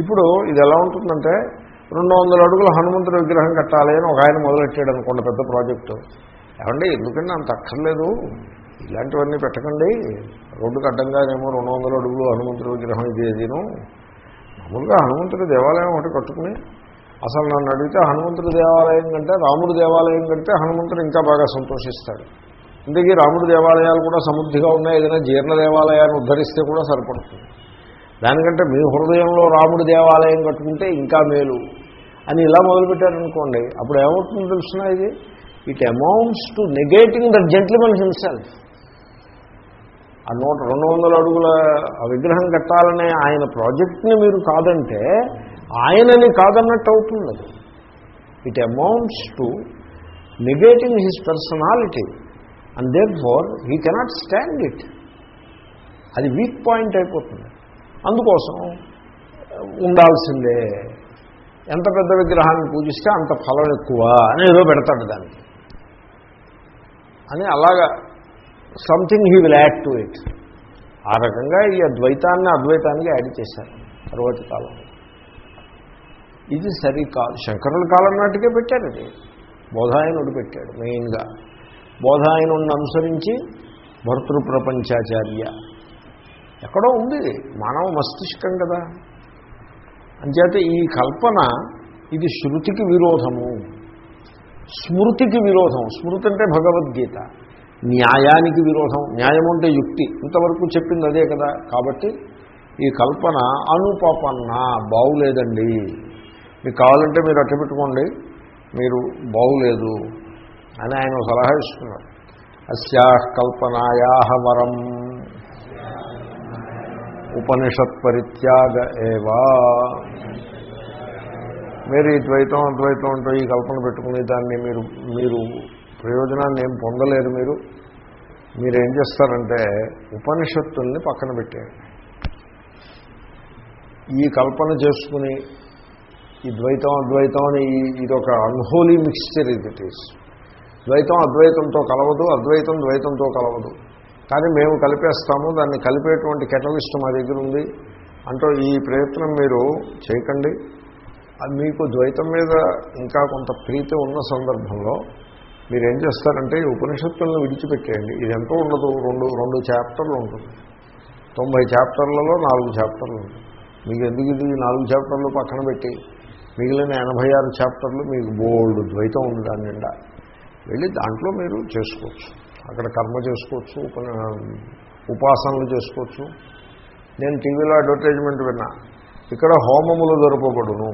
ఇప్పుడు ఇది ఎలా ఉంటుందంటే రెండు వందల అడుగుల హనుమంతుడి విగ్రహం కట్టాలి అని ఒక ఆయన మొదలెట్టాడు అనుకోండి పెద్ద ప్రాజెక్టు. ఏమండి ఎందుకంటే అంత అక్కర్లేదు? ఇలాంటివన్నీ పెట్టకండి. రోడ్డుకు అడ్డంగానేమో రెండు వందల అడుగులు హనుమంతుడి విగ్రహం ఇది ఏదిను మామూలుగా హనుమంతుడి దేవాలయం ఒకటి కట్టుకుని అసలు నన్ను అడిగితే హనుమంతుడి దేవాలయం కంటే రాముడి దేవాలయం కంటే హనుమంతుడు ఇంకా బాగా సంతోషిస్తాడు. ఇందుకే రాముడి దేవాలయాలు కూడా సమృద్ధిగా ఉన్నాయి ఏదైనా జీర్ణ దేవాలయాన్ని ఉద్ధరిస్తే కూడా సరిపడుతుంది. దానికంటే మీ హృదయంలో రాముడి దేవాలయం కట్టుకుంటే ఇంకా మేలు అని ఇలా మొదలుపెట్టారనుకోండి అప్పుడు ఏమవుతుందో తెలుసిన ఇది? It amounts to negating the gentleman himself ఆ నూట రెండు వందల అడుగుల ఆ విగ్రహం కట్టాలనే ఆయన ప్రాజెక్ట్ని మీరు కాదంటే ఆయనని కాదన్నట్టు అవుతుంది అది. It amounts to negating his personality and therefore he cannot stand it అది వీక్ పాయింట్ అయిపోతుంది. అందుకోసం ఉండాల్సిందే. ఎంత పెద్ద విగ్రహాన్ని పూజిస్తే అంత ఫలం ఎక్కువ అని ఏదో పెడతాడు దానికి అని అలాగా something he will add to it ఆ రకంగా ఈ అద్వైతాన్ని అద్వైతానికి యాడ్ చేశారు తర్వాతి కాలంలో. ఇది సరికాదు శంకరుల కాలం నాటికే పెట్టారు అది. బోధాయనుడు పెట్టాడు మెయిన్గా. బోధాయనుడిని అనుసరించి భర్తృ ప్రపంచాచార్య ఎక్కడో ఉంది. మానవ మస్తిష్కం కదా. అంచేత ఈ కల్పన ఇది శృతికి విరోధము. స్మృతికి విరోధం. స్మృతి అంటే భగవద్గీత. న్యాయానికి విరోధం. న్యాయం అంటే యుక్తి. ఇంతవరకు చెప్పింది అదే కదా. కాబట్టి ఈ కల్పన అనుపపన్న బాగులేదండి మీకు కావాలంటే మీరు అట్ట పెట్టుకోండి. మీరు బాగులేదు అని ఆయన సలహా ఇస్తున్నారు. అస్యా కల్పనాయా వరం. ఉపనిషత్ పరిత్యాగ ఏవా? మీరు ఈ ద్వైతం అద్వైతం అంటూ ఈ కల్పన పెట్టుకుని దాన్ని మీరు మీరు ప్రయోజనాన్ని ఏం పొందలేరు మీరు. మీరు ఏం చేస్తారంటే ఉపనిషత్తుల్ని పక్కన పెట్టేయండి. ఈ కల్పన చేసుకుని ఈ ద్వైతం అద్వైతం అని ఇది ఒక అన్హోలీ మిక్స్చర్ ఇది ఇట్ ఈస్ ద్వైతం అద్వైతంతో కలవదు అద్వైతం ద్వైతంతో కలవదు. కానీ మేము కలిపేస్తాము దాన్ని కలిపేటువంటి కెటలిస్ట్ మా దగ్గర ఉంది. అంటూ ఈ ప్రయత్నం మీరు చేయకండి. అది మీకు ద్వైతం మీద ఇంకా కొంత ప్రీతి ఉన్న సందర్భంలో మీరు ఏం చేస్తారంటే ఈ ఉపనిషత్తులను విడిచిపెట్టేయండి. ఇది ఎంతో ఉండదు రెండు రెండు చాప్టర్లు ఉంటుంది. తొంభై చాప్టర్లలో నాలుగు చాప్టర్లు ఉంటుంది. మీకు ఎందుకు ఇది నాలుగు చాప్టర్లు పక్కన పెట్టి? మిగిలిన ఎనభై ఆరు చాప్టర్లు మీకు బోల్డ్ ద్వైతం ఉంది దాని నిండా. వెళ్ళి దాంట్లో మీరు చేసుకోవచ్చు. అక్కడ కర్మ చేసుకోవచ్చు ఉపాసనలు చేసుకోవచ్చు. నేను టీవీలో అడ్వర్టైజ్మెంట్ విన్నా. ఇక్కడ హోమములు దొరకబడును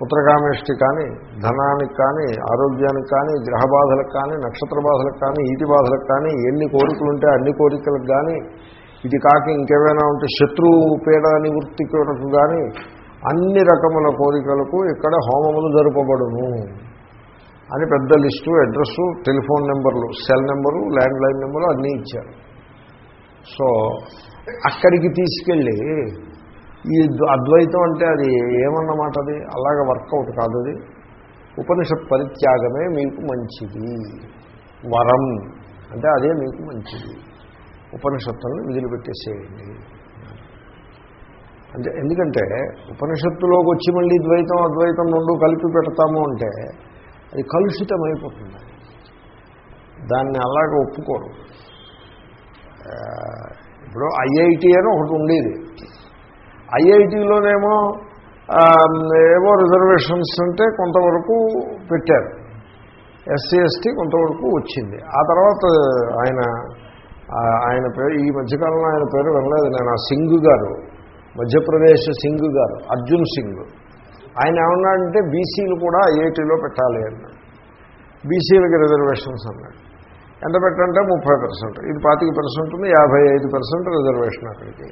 పుత్రకామేష్టి కానీ ధనానికి కానీ ఆరోగ్యానికి కానీ గ్రహ బాధలకు కానీ నక్షత్ర బాధలకు కానీ ఈటి బాధలకు కానీ ఎన్ని కోరికలు ఉంటే అన్ని కోరికలకు కానీ ఇది కాక ఇంకేమైనా ఉంటే శత్రువు పీడ నివృత్తికి కానీ అన్ని రకముల కోరికలకు ఇక్కడ హోమములు జరుపబడును అని పెద్ద లిస్టు అడ్రస్సు టెలిఫోన్ నెంబర్లు cell number land line number అన్నీ ఇచ్చారు. సో అక్కడికి తీసుకెళ్ళి ఈ అద్వైతం అంటే అది ఏమన్నమాట అది? అలాగే వర్కౌట్ కాదు అది. ఉపనిషత్ పరిత్యాగమే మీకు మంచిది. వరం. అంటే అదే మీకు మంచిది. ఉపనిషత్తులను వదిలిపెట్టేసేయండి. అంటే ఎందుకంటే ఉపనిషత్తులోకి వచ్చి మళ్ళీ ద్వైతం అద్వైతం రెండు కలిపి పెడతాము అంటే అది కలుషితమైపోతుంది. దాన్ని అలాగ ఒప్పుకోరు. ఇప్పుడు ఐఐటి అని ఒకటి ఉండేది. ఐఐటిలోనేమో ఏవో రిజర్వేషన్స్ అంటే కొంతవరకు పెట్టారు. ఎస్సీ ఎస్టీ కొంతవరకు వచ్చింది. ఆ తర్వాత ఆయన ఆయన పేరు ఈ మధ్యకాలంలో ఆయన పేరు వినలేదు. నేను ఆ సింగ్ గారు మధ్యప్రదేశ్ సింగ్ గారు అర్జున్ సింగ్. ఆయన ఏమన్నాడంటే బీసీలు కూడా ఐఐటీలో పెట్టాలి అన్నాడు. బీసీలకి రిజర్వేషన్స్ అన్నాడు. ఎంత పెట్టంటే ముప్పై పర్సెంట్. ఇది పాతిక పర్సెంట్ ఉంది యాభై ఐదు పర్సెంట్ రిజర్వేషన్ అక్కడికి.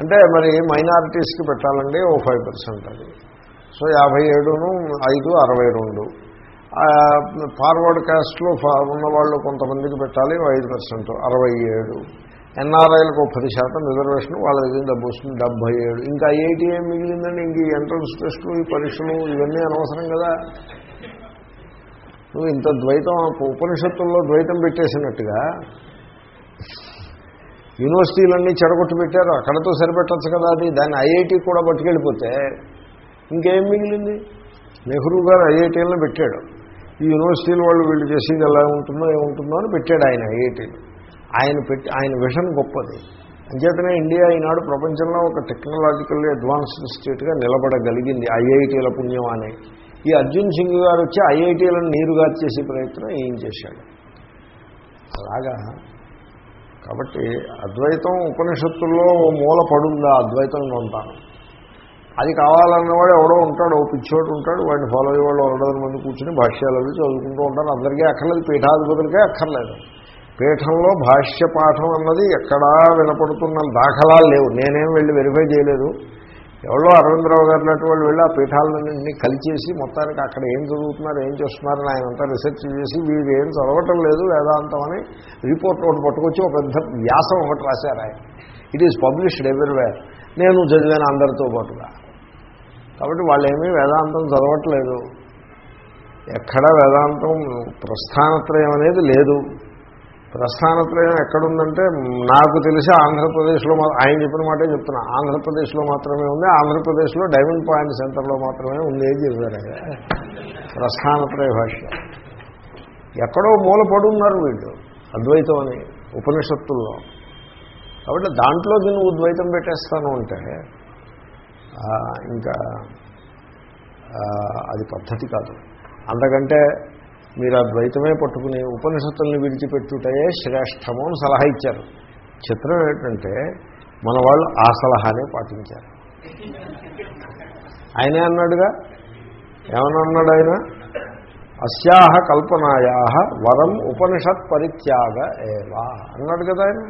అంటే మరి మైనారిటీస్కి పెట్టాలండి ఓ ఫైవ్ పర్సెంట్ అది. సో యాభై ఏడును ఐదు అరవై రెండు. ఫార్వర్డ్ కాస్ట్లో ఉన్నవాళ్ళు కొంతమందికి పెట్టాలి ఐదు పర్సెంట్ అరవై ఏడు. ఎన్ఆర్ఐలకు పది శాతం రిజర్వేషన్ వాళ్ళ దగ్గర డబ్బు వస్తుంది డెబ్బై ఏడు. ఇంకా ఐఐటీ ఏం మిగిలిందండి? ఇంక ఈ ఎంట్రన్స్ టెస్టులు ఈ పరీక్షలు ఇవన్నీ అనవసరం కదా. నువ్వు ఇంత ద్వైతం ఉపనిషత్తుల్లో ద్వైతం పెట్టేసినట్టుగా యూనివర్సిటీలన్నీ చెడగొట్టు పెట్టారు. అక్కడతో సరిపెట్టచ్చు కదా అది. దాన్ని ఐఐటీ కూడా పట్టుకెళ్ళిపోతే ఇంకేం మిగిలింది? నెహ్రూ గారు ఐఐటీలను పెట్టాడు. ఈ యూనివర్సిటీలు వాళ్ళు వీళ్ళు చేసేది ఎలా ఉంటుందో ఏముంటుందో అని పెట్టాడు ఆయన ఐఐటీలు. ఆయన పెట్టి ఆయన విషన్ గొప్పది. అంచేతనే ఇండియా ఈనాడు ప్రపంచంలో ఒక టెక్నాలజికల్లీ అడ్వాన్స్డ్ స్టేట్గా నిలబడగలిగింది. ఐఐటీల పుణ్యం అనే. ఈ అర్జున్ సింగ్ గారు వచ్చి ఐఐటీలను నీరుగా చేసే ప్రయత్నం ఏం చేశాడు. అలాగా? కాబట్టి అద్వైతం ఉపనిషత్తుల్లో ఓ మూల పడుందా అద్వైతం ఉంటాను అది కావాలన్నవాడు ఎవడో ఉంటాడు ఓ పిచ్చోడు ఉంటాడు వాడిని ఫాలో అయ్యేవాళ్ళు వందల మంది కూర్చుని భాష్యాలు అవి చదువుకుంటూ ఉంటారు. అందరికీ అక్కర్లేదు పీఠాధిపతులకే అక్కర్లేదు. పీఠంలో భాష్య పాఠం అన్నది ఎక్కడా వినపడుతున్న దాఖలాలు లేవు. నేనేం వెళ్ళి వెరిఫై చేయలేదు. ఎవరో అరవిందరావు గారు లాంటి వాళ్ళు వెళ్ళి ఆ పీఠాలన్నింటినీ కలిచేసి మొత్తానికి అక్కడ ఏం చదువుతున్నారు ఏం చేస్తున్నారని ఆయన అంతా రీసెర్చ్ చేసి వీరు ఏం చదవటం లేదు వేదాంతం అని రిపోర్ట్ ఒకటి పట్టుకొచ్చి ఒక పెద్ద వ్యాసం ఒకటి రాశారు ఆయన. ఇట్ ఈస్ పబ్లిష్డ్ ఎవ్రీవేర్ నేను చదివాను అందరితో పాటుగా. కాబట్టి వాళ్ళు ఏమీ వేదాంతం చదవట్లేదు. ఎక్కడా వేదాంతం ప్రస్థానత్రయం అనేది లేదు. ప్రస్థానత్రయం ఎక్కడుందంటే నాకు తెలిసి ఆంధ్రప్రదేశ్లో మా- ఆయన చెప్పిన మాటే చెప్తున్నా. ఆంధ్రప్రదేశ్లో మాత్రమే ఉంది ఆంధ్రప్రదేశ్లో డైమండ్ పాయింట్ సెంటర్లో మాత్రమే ఉంది ఏం చెప్పారు ప్రస్థానత్రయ భాష ఎక్కడో మూల పడి వీళ్ళు అద్వైతం అని ఉపనిషత్తుల్లో. కాబట్టి దాంట్లో నువ్వు ద్వైతం పెట్టేస్తాను అంటే ఇంకా అది పద్ధతి కాదు. అంతకంటే మీరు అద్వైతమే పట్టుకుని ఉపనిషత్తుల్ని విడిచిపెట్టుటయే శ్రేష్టము అని సలహా ఇచ్చారు. చిత్రం ఏంటంటే మన వాళ్ళు ఆ సలహానే పాటించారు. ఆయనే అన్నాడుగా? ఏమని అన్నాడు ఆయన? అస్యాహ కల్పనాయా వరం ఉపనిషత్ పరిత్యాగ ఏవా అన్నాడు కదా ఆయన.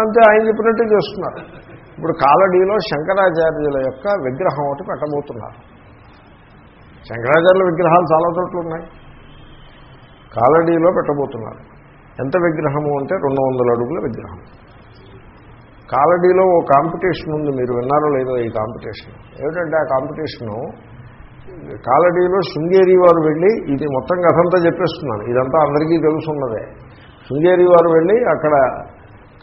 అంతే ఆయన చెప్పినట్టు చేస్తున్నారు. ఇప్పుడు కాలడీలో శంకరాచార్యుల యొక్క విగ్రహం ఒకటి పెట్టబోతున్నారు. శంకరాచార్యుల విగ్రహాలు చాలా చోట్ల ఉన్నాయి. కాలడీలో పెట్టబోతున్నారు. ఎంత విగ్రహము అంటే రెండు వందల అడుగుల విగ్రహం. కాలడీలో ఓ కాంపిటీషన్ ఉంది మీరు విన్నారో లేదో ఈ కాంపిటీషన్. ఏమిటంటే ఆ కాంపిటీషను కాలడీలో శృంగేరి వారు వెళ్ళి ఇది మొత్తం కథంతా చెప్పేస్తున్నాను. ఇదంతా అందరికీ తెలుసున్నదే. శృంగేరి వారు వెళ్ళి అక్కడ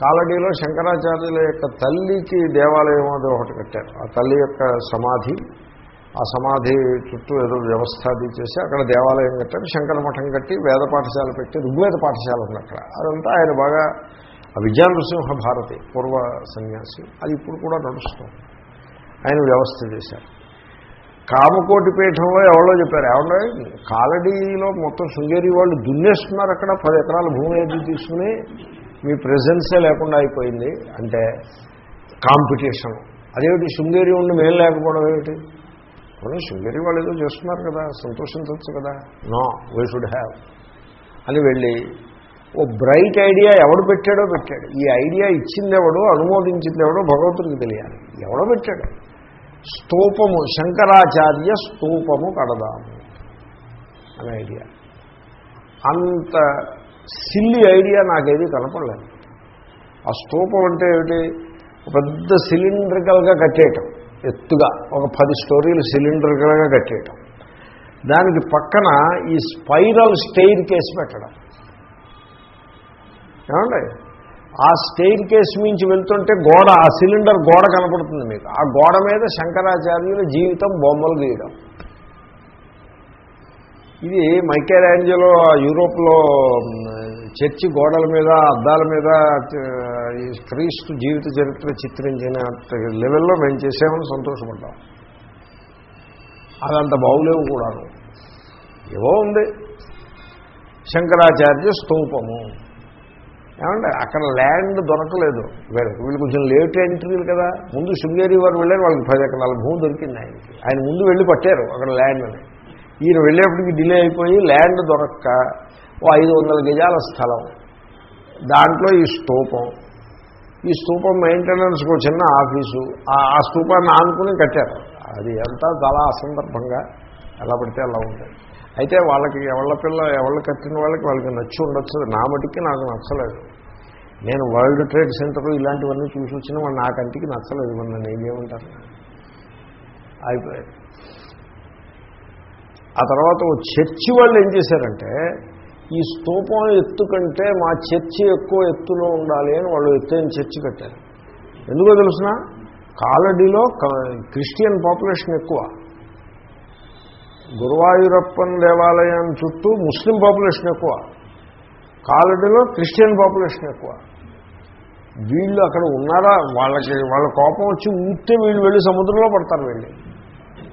కాలడీలో శంకరాచార్యుల యొక్క తల్లికి దేవాలయం అది ఒకటి కట్టారు. ఆ తల్లి యొక్క సమాధి ఆ సమాధి చుట్టూ ఏదో వ్యవస్థ అది చేసి అక్కడ దేవాలయం కట్టారు శంకర మఠం కట్టి వేద పాఠశాల పెట్టి ఋగ్వేద పాఠశాల ఉంది అక్కడ. అదంతా ఆయన బాగా ఆ విద్యా నృసింహ భారతి పూర్వ సన్యాసి. అది ఇప్పుడు కూడా నడుస్తుంది. ఆయన వ్యవస్థ చేశారు. కామకోటి పీఠంలో ఎవరో చెప్పారు ఎవరో కాలడీలో మొత్తం శృంగేరి వాళ్ళు దున్నేస్తున్నారు అక్కడ పది ఎకరాల భూమి ఏది తీసుకుని మీ ప్రెజెన్సే లేకుండా అయిపోయింది. అంటే కాంపిటీషన్. అదేమిటి శృంగేరి ఉండి మేలు లేకపోవడం ఏమిటి? మనం శృంగేరి వాళ్ళు ఏదో చేస్తున్నారు కదా సంతోషించవచ్చు కదా. నో వీ షుడ్ హ్యావ్ అని వెళ్ళి ఓ బ్రైట్ ఐడియా ఎవడు పెట్టాడో పెట్టాడు. ఈ ఐడియా ఇచ్చిందెవడో అనుమోదించింది ఎవడో భగవంతుడికి తెలియాలి. ఎవడో పెట్టాడు. స్తూపము శంకరాచార్య స్తూపము కడదాము అనే ఐడియా అంత సిల్లి ఐడియా నాకేది కనపడలేదు. ఆ స్తూపం అంటే ఏమిటి? పెద్ద సిలిండ్రికల్గా కట్టేయటం. ఎత్తుగా ఒక పది స్టోరీలు సిలిండర్గా కట్టేయటం. దానికి పక్కన ఈ స్పైరల్ స్టెయిర్ కేసు పెట్టడం. ఏమండి? ఆ స్టెయిర్ కేసు మించి వెళ్తుంటే గోడ ఆ సిలిండర్ గోడ కనపడుతుంది మీకు. ఆ గోడ మీద శంకరాచార్యుల జీవితం బొమ్మలు గీయడం. ఇది మైకేలాంజలో యూరోప్లో చర్చి గోడల మీద అద్దాల మీద ఈ క్రీస్తు జీవిత చరిత్ర చిత్రించిన లెవెల్లో మేము చేసామని సంతోషపడ్డాం. అదంత బాగులేవు కూడాను. ఏవో ఉంది. శంకరాచార్య స్తూపము. ఏమంటే అక్కడ ల్యాండ్ దొరకలేదు. వీళ్ళకి వీళ్ళు కొంచెం లేట్ ఎంట్రీలు కదా. ముందు శృంగేరి వారు వెళ్ళారు వాళ్ళకి పది ఎకరాల భూమి దొరికింది ఆయనకి. ఆయన ముందు వెళ్ళి పట్టారు అక్కడ ల్యాండ్ అని. ఈయన వెళ్ళేప్పటికి డిలే అయిపోయి ల్యాండ్ దొరక్క ఓ ఐదు వందల గజాల స్థలం. దాంట్లో ఈ స్తూపం. ఈ స్తూపం మెయింటెనెన్స్కి ఒక చిన్న ఆఫీసు. ఆ ఆ స్తూపాన్ని ఆనుకుని కట్టారు. అది అంతా చాలా అసందర్భంగా ఎలా పడితే అలా ఉంది అయితే వాళ్ళకి ఎవళ్ళ పిల్ల ఎవళ్ళు కట్టిన వాళ్ళకి వాళ్ళకి నచ్చి ఉండొచ్చు. నా మటుకి నాకు నచ్చలేదు. నేను వరల్డ్ ట్రేడ్ సెంటర్ ఇలాంటివన్నీ చూసి వచ్చినా వాళ్ళు నా కంటికి నచ్చలేదు. మన నన్ను ఏం చేయమంటారు? ఆ తర్వాత ఓ చర్చి వాళ్ళు ఏం చేశారంటే ఈ స్తూపం ఎత్తు కంటే మా చర్చి ఎక్కువ ఎత్తులో ఉండాలి అని వాళ్ళు ఎత్తైన చర్చి కట్టారు. ఎందుకో తెలుసిన? కాలడీలో క్రిస్టియన్ పాపులేషన్ ఎక్కువ. గురువాయూరప్పన్ దేవాలయం చుట్టూ ముస్లిం పాపులేషన్ ఎక్కువ. కాలడీలో క్రిస్టియన్ పాపులేషన్ ఎక్కువ. వీళ్ళు అక్కడ ఉన్నారా? వాళ్ళకి వాళ్ళ కోపం వచ్చి ఊస్తే వీళ్ళు వెళ్ళి సముద్రంలో పడతారు వెళ్ళి.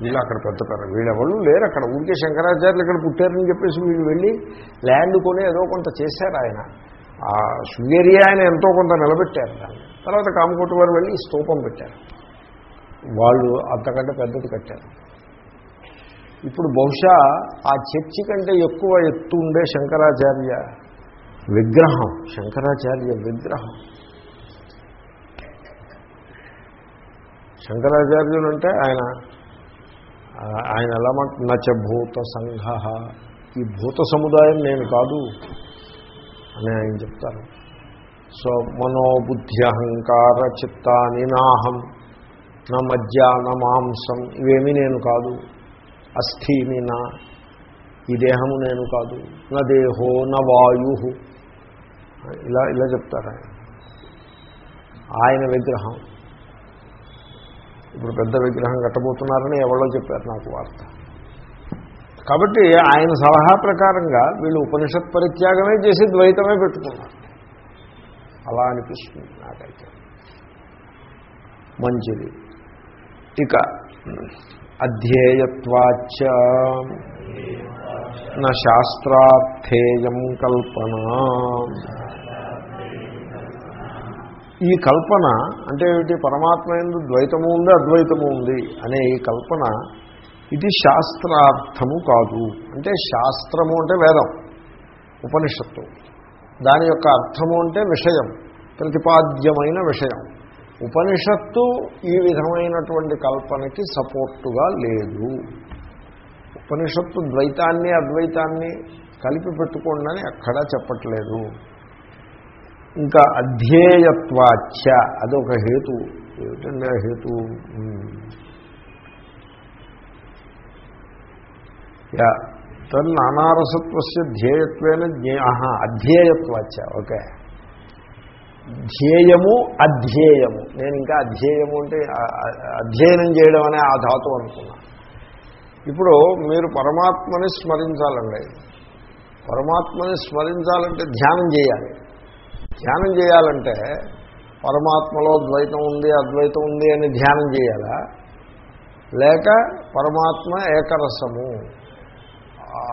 వీళ్ళు అక్కడ పెద్దతారు వీళ్ళెవళ్ళు లేరు అక్కడ. ఊరికే శంకరాచార్యులు ఇక్కడ పుట్టారని చెప్పేసి వీళ్ళు వెళ్ళి ల్యాండ్ కొని ఏదో కొంత చేశారు ఆయన. ఆ శృంగేరి ఆయన ఎంతో కొంత నిలబెట్టారు దాన్ని. తర్వాత కామకోటి వారు వెళ్ళి స్తూపం పెట్టారు. వాళ్ళు అంతకంటే పెద్దది కట్టారు. ఇప్పుడు బహుశా ఆ చర్చి కంటే ఎక్కువ ఎత్తు ఉండే శంకరాచార్య విగ్రహం శంకరాచార్య విగ్రహం. శంకరాచార్యులు అంటే ఆయన ఆయన ఎలా నచ భూత సంఘ. ఈ భూత సముదాయం నేను కాదు అని ఆయన చెప్తారు. సో మనోబుద్ధి అహంకార చిత్తాని నాహం నా మధ్య నా మాంసం ఇవేమీ నేను కాదు. అస్థిని నా ఈ దేహము నేను కాదు. నా దేహో నా వాయు. ఇలా ఇలా చెప్తారు ఆయన. ఆయన విగ్రహం. ఇప్పుడు పెద్ద విగ్రహం కట్టబోతున్నారని ఎవరో చెప్పారు నాకు వార్త. కాబట్టి ఆయన సలహా ప్రకారంగా వీళ్ళు ఉపనిషత్ పరిత్యాగమే చేసి ద్వైతమే పెట్టుకున్నారు. అలా అనిపిస్తుంది నాకైతే. మంచిది. ఇక అధ్యేయత్వాచ నా శాస్త్రార్థేయం కల్పన. ఈ కల్పన అంటే ఏమిటి? పరమాత్మ ఎందు ద్వైతము ఉంది అద్వైతము ఉంది అనే ఈ కల్పన ఇది శాస్త్రార్థము కాదు. అంటే శాస్త్రము అంటే వేదం ఉపనిషత్తు. దాని యొక్క అర్థము అంటే విషయం ప్రతిపాద్యమైన విషయం. ఉపనిషత్తు ఈ విధమైనటువంటి కల్పనకి సపోర్టుగా లేదు. ఉపనిషత్తు ద్వైతాన్ని అద్వైతాన్ని కలిపి పెట్టుకోండి అని ఎక్కడా చెప్పట్లేదు. ఇంకా అధ్యేయత్వాచ్య అదొక హేతు. ఏమిటండి ఆ హేతు? యా తన్నారసత్వస్య ధ్యేయత్వేన జ్ఞే ఆహా అధ్యేయత్వాచ్య ఓకే. ధ్యేయము అధ్యేయము. నేను ఇంకా అధ్యేయము అంటే అధ్యయనం చేయడం అనే ఆ ధాతు అనుకున్నా. ఇప్పుడు మీరు పరమాత్మని స్మరించాలండి. పరమాత్మని స్మరించాలంటే ధ్యానం చేయాలి. ధ్యానం చేయాలంటే పరమాత్మలో ద్వైతం ఉంది అద్వైతం ఉంది అని ధ్యానం చేయాలా? లేక పరమాత్మ ఏకరసము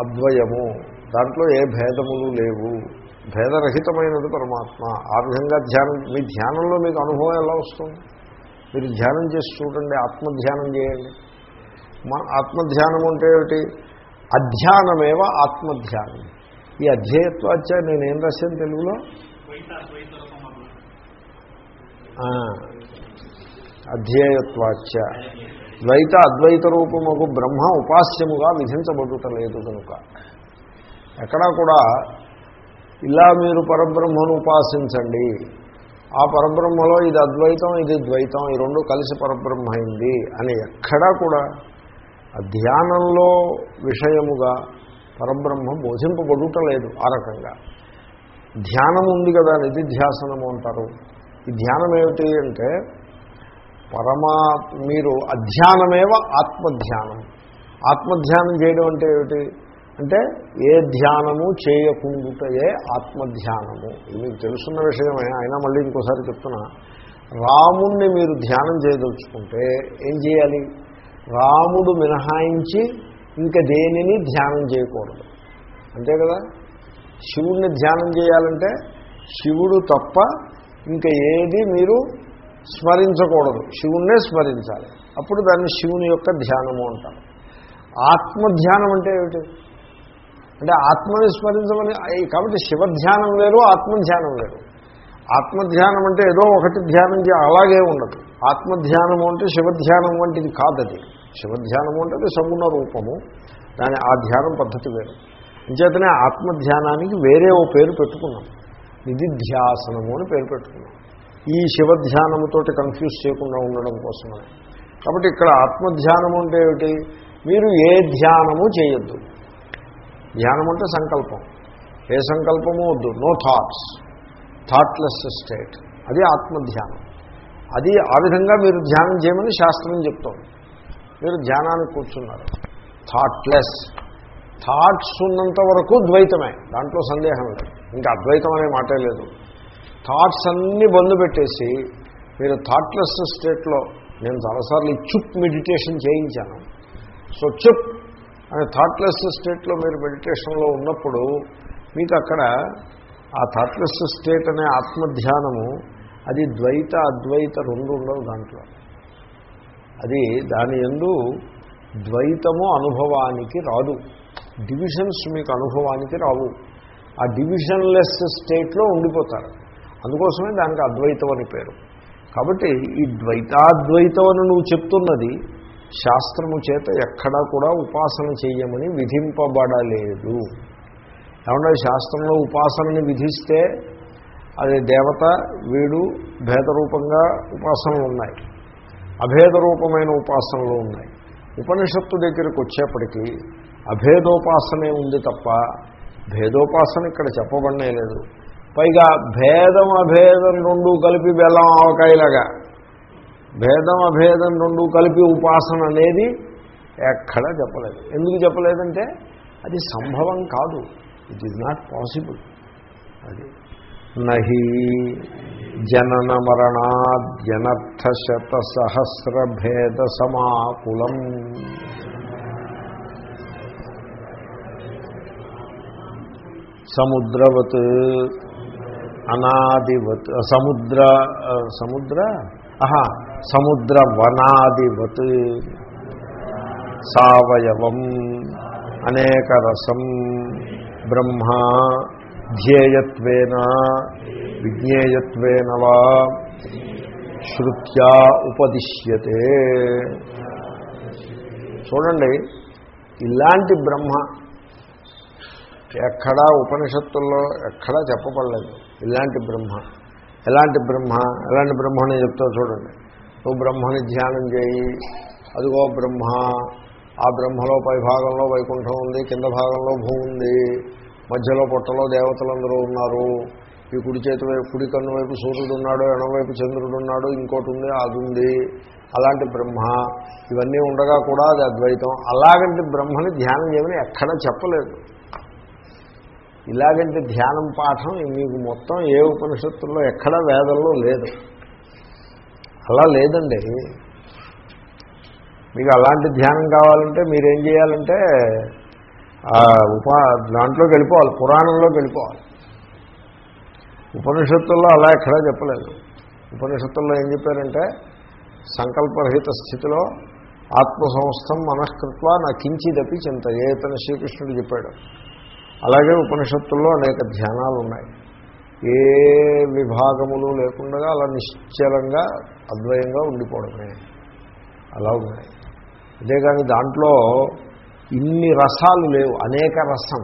అద్వయము దాంట్లో ఏ భేదములు లేవు భేదరహితమైనది పరమాత్మ. ఆ విధంగా ధ్యానం మీ ధ్యానంలో మీకు అనుభవం ఎలా వస్తుంది? మీరు ధ్యానం చేసి చూడండి ఆత్మధ్యానం చేయండి. మన ఆత్మధ్యానం అంటే ఏమిటి? అధ్యానమేవ ఆత్మధ్యానం. ఈ అధ్యేయత్వాచ నేనేం రాశాను తెలుగులో? అధ్యేయత్వాచ ద్వైత అద్వైత రూపముకు బ్రహ్మ ఉపాస్యముగా విధించబడుటలేదు కనుక. ఎక్కడా కూడా ఇలా మీరు పరబ్రహ్మను ఉపాసించండి. ఆ పరబ్రహ్మలో ఇది అద్వైతం ఇది ద్వైతం ఈ రెండు కలిసి పరబ్రహ్మ అయింది అని ఎక్కడా కూడా ధ్యానంలో విషయముగా పరబ్రహ్మ బోధింపబడుటలేదు ఆ రకంగా. ధ్యానం ఉంది కదా నిధిధ్యాసనము అంటారు. ఈ ధ్యానం ఏమిటి అంటే పరమా మీరు అధ్యానమేవ ఆత్మధ్యానం. ఆత్మధ్యానం చేయడం అంటే ఏమిటి? అంటే ఏ ధ్యానము చేయకుండుటయే ఆత్మధ్యానము. ఇది మీకు తెలుసున్న విషయమే. అయినా మళ్ళీ ఇంకోసారి చెప్తున్నా. రాముణ్ణి మీరు ధ్యానం చేయదలుచుకుంటే ఏం చేయాలి? రాముడు మినహాయించి ఇంకా దేనిని ధ్యానం చేయకూడదు. అంతే కదా? శివుణ్ణి ధ్యానం చేయాలంటే శివుడు తప్ప ఇంకా ఏది మీరు స్మరించకూడదు. శివుణ్ణే స్మరించాలి. అప్పుడు దాన్ని శివుని యొక్క ధ్యానము అంటారు. ఆత్మధ్యానం అంటే ఏమిటి? అంటే ఆత్మని స్మరించమని కాబట్టి శివధ్యానం వేరు ఆత్మధ్యానం వేరు. ఆత్మధ్యానం అంటే ఏదో ఒకటి ధ్యానం చే అలాగే ఉండదు. ఆత్మధ్యానము అంటే శివధ్యానం వంటిది కాదది. శివధ్యానము అంటే అది సగుణ రూపము. దాని ఆ ధ్యానం పద్ధతి వేరు. అంచేతనే ఆత్మధ్యానానికి వేరే ఓ పేరు పెట్టుకున్నాం. నిధిధ్యాసనము అని పేరు పెట్టుకున్నాం. ఈ శివధ్యానముతోటి కన్ఫ్యూజ్ చేయకుండా ఉండడం కోసమని కాబట్టి ఇక్కడ ఆత్మధ్యానము అంటే ఏమిటి? మీరు ఏ ధ్యానము చేయొద్దు. ధ్యానం అంటే సంకల్పం. ఏ సంకల్పము వద్దు? నో థాట్స్ థాట్లెస్ స్టేట్ అది ఆత్మధ్యానం. అది ఆ విధంగా మీరు ధ్యానం చేయమని శాస్త్రం చెప్తోంది. మీరు ధ్యానానికి కూర్చున్నారు. థాట్లెస్ థాట్స్ ఉన్నంత వరకు ద్వైతమే. దాంట్లో సందేహం లేదు. ఇంకా అద్వైతం అనే మాటే లేదు. థాట్స్ అన్నీ బంద్ పెట్టేసి మీరు థాట్లెస్ స్టేట్లో నేను చాలాసార్లు చుప్ మెడిటేషన్ చేయించాను. సో చుప్ అనే థాట్లెస్ స్టేట్లో మీరు మెడిటేషన్లో ఉన్నప్పుడు మీకు అక్కడ ఆ థాట్లెస్ స్టేట్ అనే ఆత్మధ్యానము అది ద్వైత అద్వైత రెండు ఉండవు దాంట్లో. అది దాని ఎందు ద్వైతము అనుభవానికి రాదు. డివిజన్స్ మీకు అనుభవానికి రావు. ఆ డివిజన్లెస్ స్టేట్లో ఉండిపోతారు. అందుకోసమే దానికి అద్వైతం అని పేరు. కాబట్టి ఈ ద్వైతాద్వైతం అని నువ్వు చెప్తున్నది శాస్త్రము చేత ఎక్కడా కూడా ఉపాసన చేయమని విధింపబడలేదు. ఏమన్నా శాస్త్రంలో ఉపాసనని విధిస్తే అది దేవత వీడు భేదరూపంగా ఉపాసనలు ఉన్నాయి. అభేద రూపమైన ఉపాసనలు ఉన్నాయి. ఉపనిషత్తు దగ్గరికి వచ్చేప్పటికీ అభేదోపాసనే ఉంది తప్ప భేదోపాసన ఇక్కడ చెప్పబడనే లేదు. పైగా భేదం అభేదం రెండు కలిపి బెల్లం ఆవకాయలాగా. భేదం అభేదం రెండు కలిపి ఉపాసన అనేది ఎక్కడా చెప్పలేదు. ఎందుకు చెప్పలేదంటే అది సంభవం కాదు. ఇట్ ఈజ్ నాట్ పాసిబుల్ అది నహి జనన మరణాద్యనర్థశత సహస్ర భేద సమాకులం. సముద్రవత్ అనాదివత్ సముద్ర సముద్ర? ఆహా సముద్ర వనాదివత్ సవయవం అనేక రసం బ్రహ్మ ధ్యేయత్వేన విజ్ఞేయత్వేన వా శృత్యా ఉపదిశ్యతే. చూడండి ఇలాంటి బ్రహ్మ ఎక్కడా ఉపనిషత్తుల్లో ఎక్కడా చెప్పబడలేదు. ఇలాంటి బ్రహ్మ. ఎలాంటి బ్రహ్మ? ఎలాంటి బ్రహ్మని చెప్తా చూడండి. నువ్వు బ్రహ్మని ధ్యానం చేయి. అదిగో బ్రహ్మ. ఆ బ్రహ్మలో పై భాగంలో వైకుంఠం ఉంది కింద భాగంలో భూమి ఉంది. మధ్యలో పొట్టలో దేవతలందరూ ఉన్నారు. ఈ కుడి చేతి వైపు కుడి కన్ను వైపు సూర్యుడు ఉన్నాడు ఎడమవైపు చంద్రుడు ఉన్నాడు ఇంకోటి ఉంది అది ఉంది. అలాంటి బ్రహ్మ. ఇవన్నీ ఉండగా కూడా అది అద్వైతం. అలాగంటి బ్రహ్మని ధ్యానం చేయమని ఎక్కడా చెప్పలేదు. ఇలాగంటే ధ్యానం పాఠం మీకు మొత్తం ఏ ఉపనిషత్తుల్లో ఎక్కడా వేదంలో లేదు. అలా లేదండి. మీకు అలాంటి ధ్యానం కావాలంటే మీరేం చేయాలంటే ఉపా దాంట్లోకి వెళ్ళిపోవాలి పురాణంలోకి వెళ్ళిపోవాలి. ఉపనిషత్తుల్లో అలా ఎక్కడా చెప్పలేదు. ఉపనిషత్తుల్లో ఏం చెప్పారంటే సంకల్పరహిత స్థితిలో ఆత్మసంస్థం మనస్కృత్వ నా కించిదపి చింత. ఏతన శ్రీకృష్ణుడు చెప్పాడు? అలాగే ఉపనిషత్తుల్లో అనేక ధ్యానాలు ఉన్నాయి ఏ విభాగములు లేకుండా అలా నిశ్చలంగా అద్వయంగా ఉండిపోవడమే. అలా ఉన్నాయి. అంతేగాని దాంట్లో ఇన్ని రసాలు లేవు. అనేక రసం.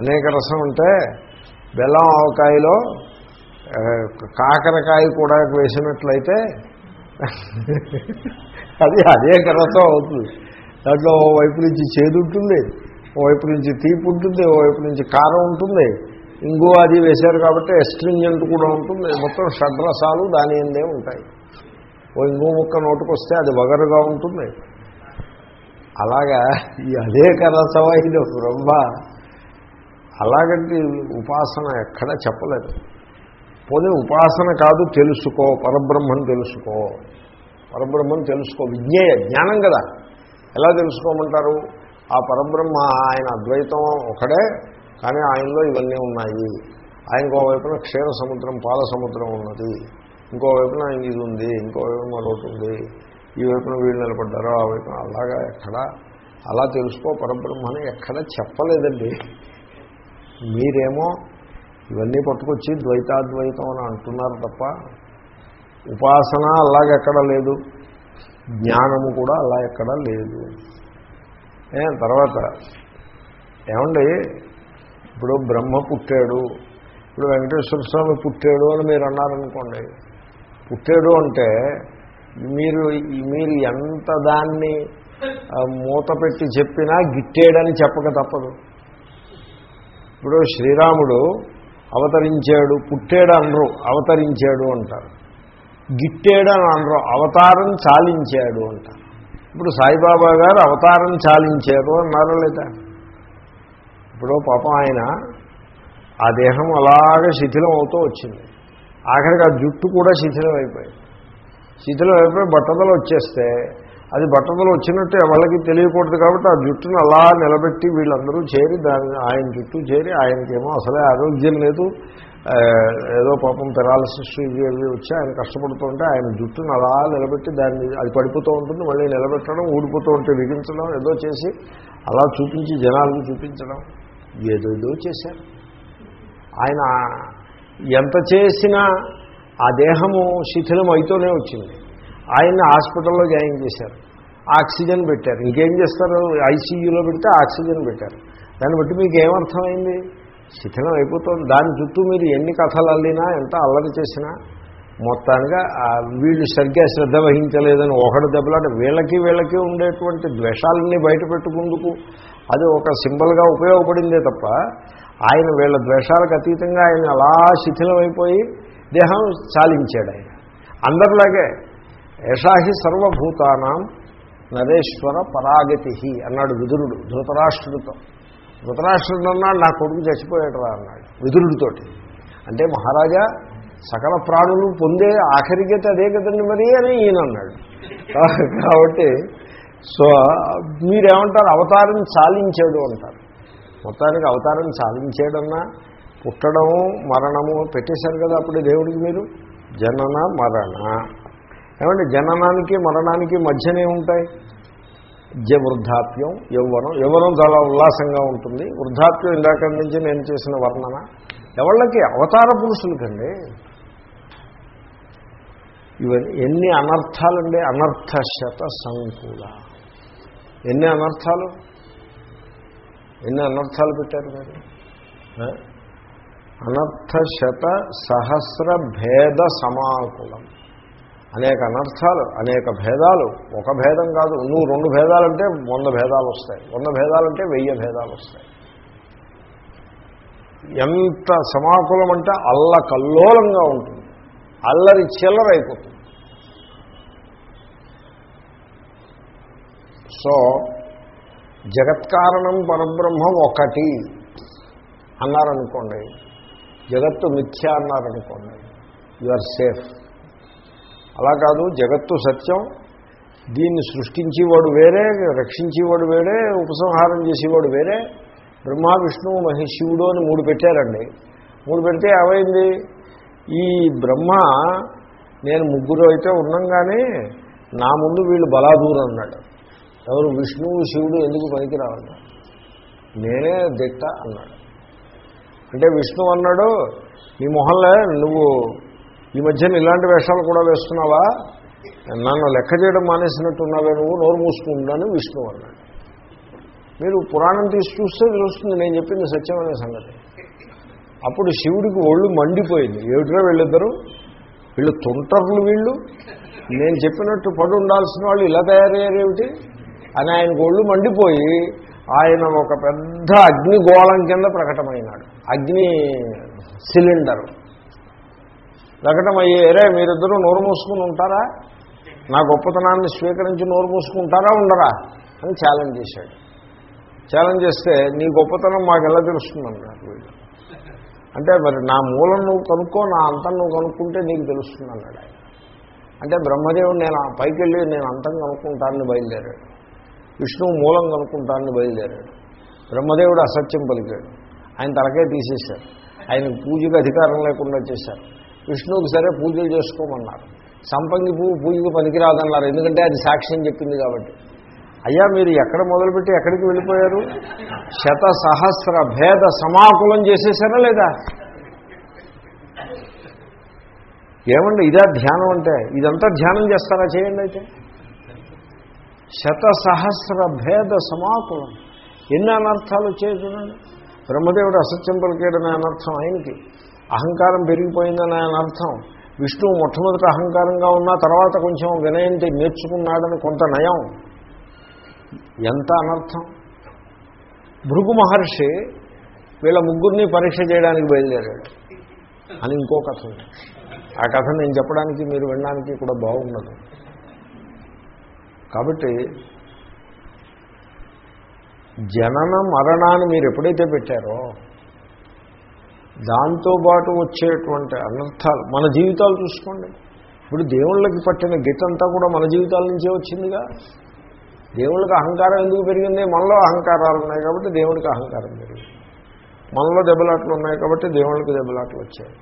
అనేక రసం అంటే బెల్లం ఆవకాయలో కాకరకాయ కూడా వేసినట్లయితే అది అనేక రసం అవుతుంది. దాంట్లో ఓ వైపు నుంచి చేదు ఉంటుంది. ఓవైపు నుంచి తీపి ఉంటుంది ఓవైపు నుంచి కారం ఉంటుంది. ఇంగు అది వేశారు కాబట్టి ఎస్ట్రింజెంట్ కూడా ఉంటుంది. మొత్తం షడ్రసాలు దాని ఎందే ఉంటాయి. ఓ ఇంగు ముక్క నోటుకొస్తే అది వగరుగా ఉంటుంది. అలాగా ఈ అనేక రసమైన బ్రహ్మ అలాగంటే ఉపాసన ఎక్కడ చెప్పలేదు. పోనీ ఉపాసన కాదు తెలుసుకో పరబ్రహ్మను తెలుసుకో. పరబ్రహ్మను తెలుసుకో. విజ్ఞేయ జ్ఞానం కదా. ఎలా తెలుసుకోమంటారు? ఆ పరబ్రహ్మ ఆయన అద్వైతం ఒకడే కానీ ఆయనలో ఇవన్నీ ఉన్నాయి. ఆయనకు వైపున క్షీర సముద్రం పాల సముద్రం ఉన్నది. ఇంకో వైపున ఇది ఉంది ఇంకో వైపున మరొకటి ఉంది. ఈ వైపున వీళ్ళు నిలబడ్డారో ఆ వైపున అలాగా ఎక్కడ? అలా తెలుసుకో పరబ్రహ్మని ఎక్కడ చెప్పలేదండి. మీరేమో ఇవన్నీ పట్టుకొచ్చి ద్వైతాద్వైతం అని అంటున్నారు తప్ప ఉపాసన అలాగెక్కడ లేదు. జ్ఞానము కూడా అలా ఎక్కడా లేదు. తర్వాత ఏమండి ఇప్పుడు బ్రహ్మ పుట్టాడు ఇప్పుడు వెంకటేశ్వర స్వామి పుట్టాడు అని మీరు అన్నారనుకోండి పుట్టాడు అంటే మీరు మీరు ఎంత దాన్ని మూత పెట్టి చెప్పినా గిట్టేడని చెప్పక తప్పదు. ఇప్పుడు శ్రీరాముడు అవతరించాడు పుట్టాడు అనరు అవతరించాడు అంటారు. గిట్టాడు అని అనరు అవతారం చాలించాడు అంటారు. ఇప్పుడు సాయిబాబా గారు అవతారం చాలించారు అన్నారా లేదా? ఇప్పుడు పాపం ఆయన ఆ దేహం అలాగే శిథిలం అవుతూ వచ్చింది. ఆఖరికి ఆ జుట్టు కూడా శిథిలం అయిపోయింది. శిథిలం అయిపోయి బట్టదలు వచ్చేస్తే అది బట్టదలు వచ్చినట్టు వాళ్ళకి తెలియకూడదు కాబట్టి ఆ జుట్టును అలా నిలబెట్టి వీళ్ళందరూ చేరి దాని ఆయన జుట్టు చేరి ఆయనకేమో అసలే ఆరోగ్యం లేదు. ఏదో పాపం పెరాలసిస్ ఇవి వచ్చి ఆయన కష్టపడుతుంటే ఆయన జుట్టును అలా నిలబెట్టి దాన్ని అది పడిపోతూ ఉంటుంది మళ్ళీ నిలబెట్టడం ఊడిపోతూ ఉంటే బిగించడం ఏదో చేసి అలా చూపించి జనాలకు చూపించడం ఏదో చేశారు. ఆయన ఎంత చేసినా ఆ దేహము శిథిలం అయితేనే వచ్చింది. ఆయన్ని హాస్పిటల్లో జాయిన్ చేశారు. ఆక్సిజన్ పెట్టారు. ఇంకేం చేస్తారు? ఐసీయూలో పెడితే ఆక్సిజన్ పెట్టారు. దాన్ని బట్టి మీకు ఏమర్థమైంది? శిథిలం అయిపోతుంది. దాని చుట్టూ మీరు ఎన్ని కథలు అల్లినా ఎంత అల్లరి చేసినా మొత్తానికి ఆ వీళ్ళు సరిగ్గా శ్రద్ధ వహించలేదని ఒకటి దెబ్బలాట వీళ్ళకి వీళ్ళకి ఉండేటువంటి ద్వేషాలన్నీ బయట పెట్టుకుందుకు అది ఒక సింబల్గా ఉపయోగపడిందే తప్ప ఆయన వీళ్ళ ద్వేషాలకు అతీతంగా ఆయన అలా శిథిలం అయిపోయి దేహం చాలించాడు ఆయన. అందరిలాగే యషాహి సర్వభూతానాం నరేశ్వర పరాగతి అన్నాడు విదురుడు ధృతరాష్ట్రుడితో. ధృతరాష్ట్రుడు అన్నాడు నా కొడుకు చచ్చిపోయాడు రా అన్నాడు విదురుడితోటి. అంటే మహారాజా సకల ప్రాణులు పొందే ఆఖరిగత అదే కదండి మరి అని ఈయన అన్నాడు. కాబట్టి సో మీరేమంటారు? అవతారం చాలించాడు అంటారు. మొత్తానికి అవతారం చాలించాడన్నా పుట్టడము మరణము పెట్టేశారు కదా అప్పుడు దేవుడికి మీరు? జనన మరణ. ఏమంటే జననానికి మరణానికి మధ్యనే ఉంటాయి. జ వృద్ధాప్యం యవ్వనం యవ్వనం చాలా ఉల్లాసంగా ఉంటుంది. వృద్ధాప్యం ఇందాక నుంచి నేను చేసిన వర్ణన. ఎవళ్ళకి? అవతార పురుషులకండి. ఇవన్నీ ఎన్ని అనర్థాలండి? అనర్థశత సంకుల. ఎన్ని అనర్థాలు? ఎన్ని అనర్థాలు పెట్టారు మీరు? అనర్థశత సహస్ర భేద సమాకులం. అనేక అనర్థాలు అనేక భేదాలు. ఒక భేదం కాదు. నువ్వు రెండు భేదాలంటే వంద భేదాలు వస్తాయి. వంద భేదాలంటే వెయ్యి భేదాలు వస్తాయి. ఎంత సమాకులం అంటే అల్ల కల్లోలంగా ఉంటుంది. అల్లరి చిల్లరైపోతుంది. సో జగత్కారణం పరబ్రహ్మ ఒకటి అన్నారనుకోండి. జగత్తు మిథ్య అన్నారనుకోండి. యు ఆర్ సేఫ్ అలా కాదు జగత్తు సత్యం. దీన్ని సృష్టించేవాడు వేరే రక్షించేవాడు వేరే ఉపసంహారం చేసేవాడు వేరే. బ్రహ్మ విష్ణువు మహేశివుడు అని మూడు పెట్టారండి. మూడు పెడితే ఏమైంది? ఈ బ్రహ్మ నేను ముగ్గురు అయితే ఉన్నాం కానీ నా ముందు వీళ్ళు బలాదూరు అన్నాడు. ఎవరు? విష్ణువు శివుడు ఎందుకు పనికి నేనే దిట్ట అన్నాడు. అంటే విష్ణువు అన్నాడు నీ మొహంలో నువ్వు ఈ మధ్యన ఇలాంటి వేషాలు కూడా వేస్తున్నావా? నన్ను లెక్క చేయడం మానేసినట్టున్నావే నువ్వు నోరు మూసుకుంటున్నాను విష్ణువు అన్నాడు. మీరు పురాణం తీసి చూస్తే తెలుస్తుంది నేను చెప్పింది సత్యమనే సంగతి. అప్పుడు శివుడికి ఒళ్ళు మండిపోయింది. ఏమిట్రా వీళ్ళిద్దరు? వీళ్ళు తుంటర్లు వీళ్ళు. నేను చెప్పినట్టు పడు ఉండాల్సిన వాళ్ళు ఇలా తయారయ్యారేమిటి అని ఆయనకు ఒళ్ళు మండిపోయి ఆయన ఒక పెద్ద అగ్నిగోళం కింద ప్రకటమైనాడు. అగ్ని సిలిండర్. ప్రకటమయ్యేరే మీరిద్దరూ నోరు మూసుకుని ఉంటారా? నా గొప్పతనాన్ని స్వీకరించి నోరు మూసుకుంటారా ఉండరా? అని ఛాలెంజ్ చేశాడు. ఛాలెంజ్ చేస్తే నీ గొప్పతనం మాకు ఎలా తెలుస్తుందన్నారు వీళ్ళు అంటే మరి నా మూలం నువ్వు కనుక్కో నా అంతం నువ్వు కనుక్కుంటే నీకు తెలుస్తుంది అన్నాడు ఆయన. అంటే బ్రహ్మదేవుడు నేను ఆ పైకి వెళ్ళి నేను అంతం కనుక్కుంటానని బయలుదేరాడు. విష్ణువు మూలం కనుక్కుంటానని బయలుదేరాడు. బ్రహ్మదేవుడు అసత్యం పలికాడు. ఆయన తలకే తీసేశారు. ఆయన పూజకు అధికారం లేకుండా చేశారు. విష్ణువుకి సరే పూజలు చేసుకోమన్నారు. సంపంగి పువ్వు పూజకు పనికిరాదన్నారు. ఎందుకంటే అది సాక్ష్యం చెప్పింది కాబట్టి. అయ్యా మీరు ఎక్కడ మొదలుపెట్టి ఎక్కడికి వెళ్ళిపోయారు? శత సహస్ర భేద సమాకులం చేసేసారా లేదా? ఏమండి ఇదా ధ్యానం అంటే? ఇదంతా ధ్యానం చేస్తారా? చేయండి అయితే. శత సహస్ర భేద సమాకులం. ఎన్ని అనర్థాలు వచ్చాయి చూడండి. బ్రహ్మదేవుడు అసత్యం పలికేయడమే అనర్థం ఆయనకి. అహంకారం పెరిగిపోయిందని అనర్థం విష్ణువు మొట్టమొదటి అహంకారంగా ఉన్నా తర్వాత కొంచెం వినయంతి నేర్చుకున్నాడని కొంత నయం. ఎంత అనర్థం? భృగు మహర్షి వీళ్ళ ముగ్గురిని పరీక్ష చేయడానికి బయలుదేరాడు. అని ఇంకో కథ ఉంది. ఆ కథ నేను చెప్పడానికి మీరు వినడానికి కూడా బాగుండదు. కాబట్టి జనన మరణాన్ని మీరు ఎప్పుడైతే పెట్టారో దాంతోపాటు వచ్చేటువంటి అనర్థాలు మన జీవితాలు చూసుకోండి. ఇప్పుడు దేవుళ్ళకి పట్టిన గితంతా కూడా మన జీవితాల నుంచే వచ్చిందిగా. దేవుళ్ళకి అహంకారం ఎందుకు పెరిగింది? మనలో అహంకారాలు ఉన్నాయి కాబట్టి దేవుడికి అహంకారం పెరిగింది. మనలో దెబ్బలాట్లు ఉన్నాయి కాబట్టి దేవుళ్ళకి దెబ్బలాట్లు వచ్చాయి.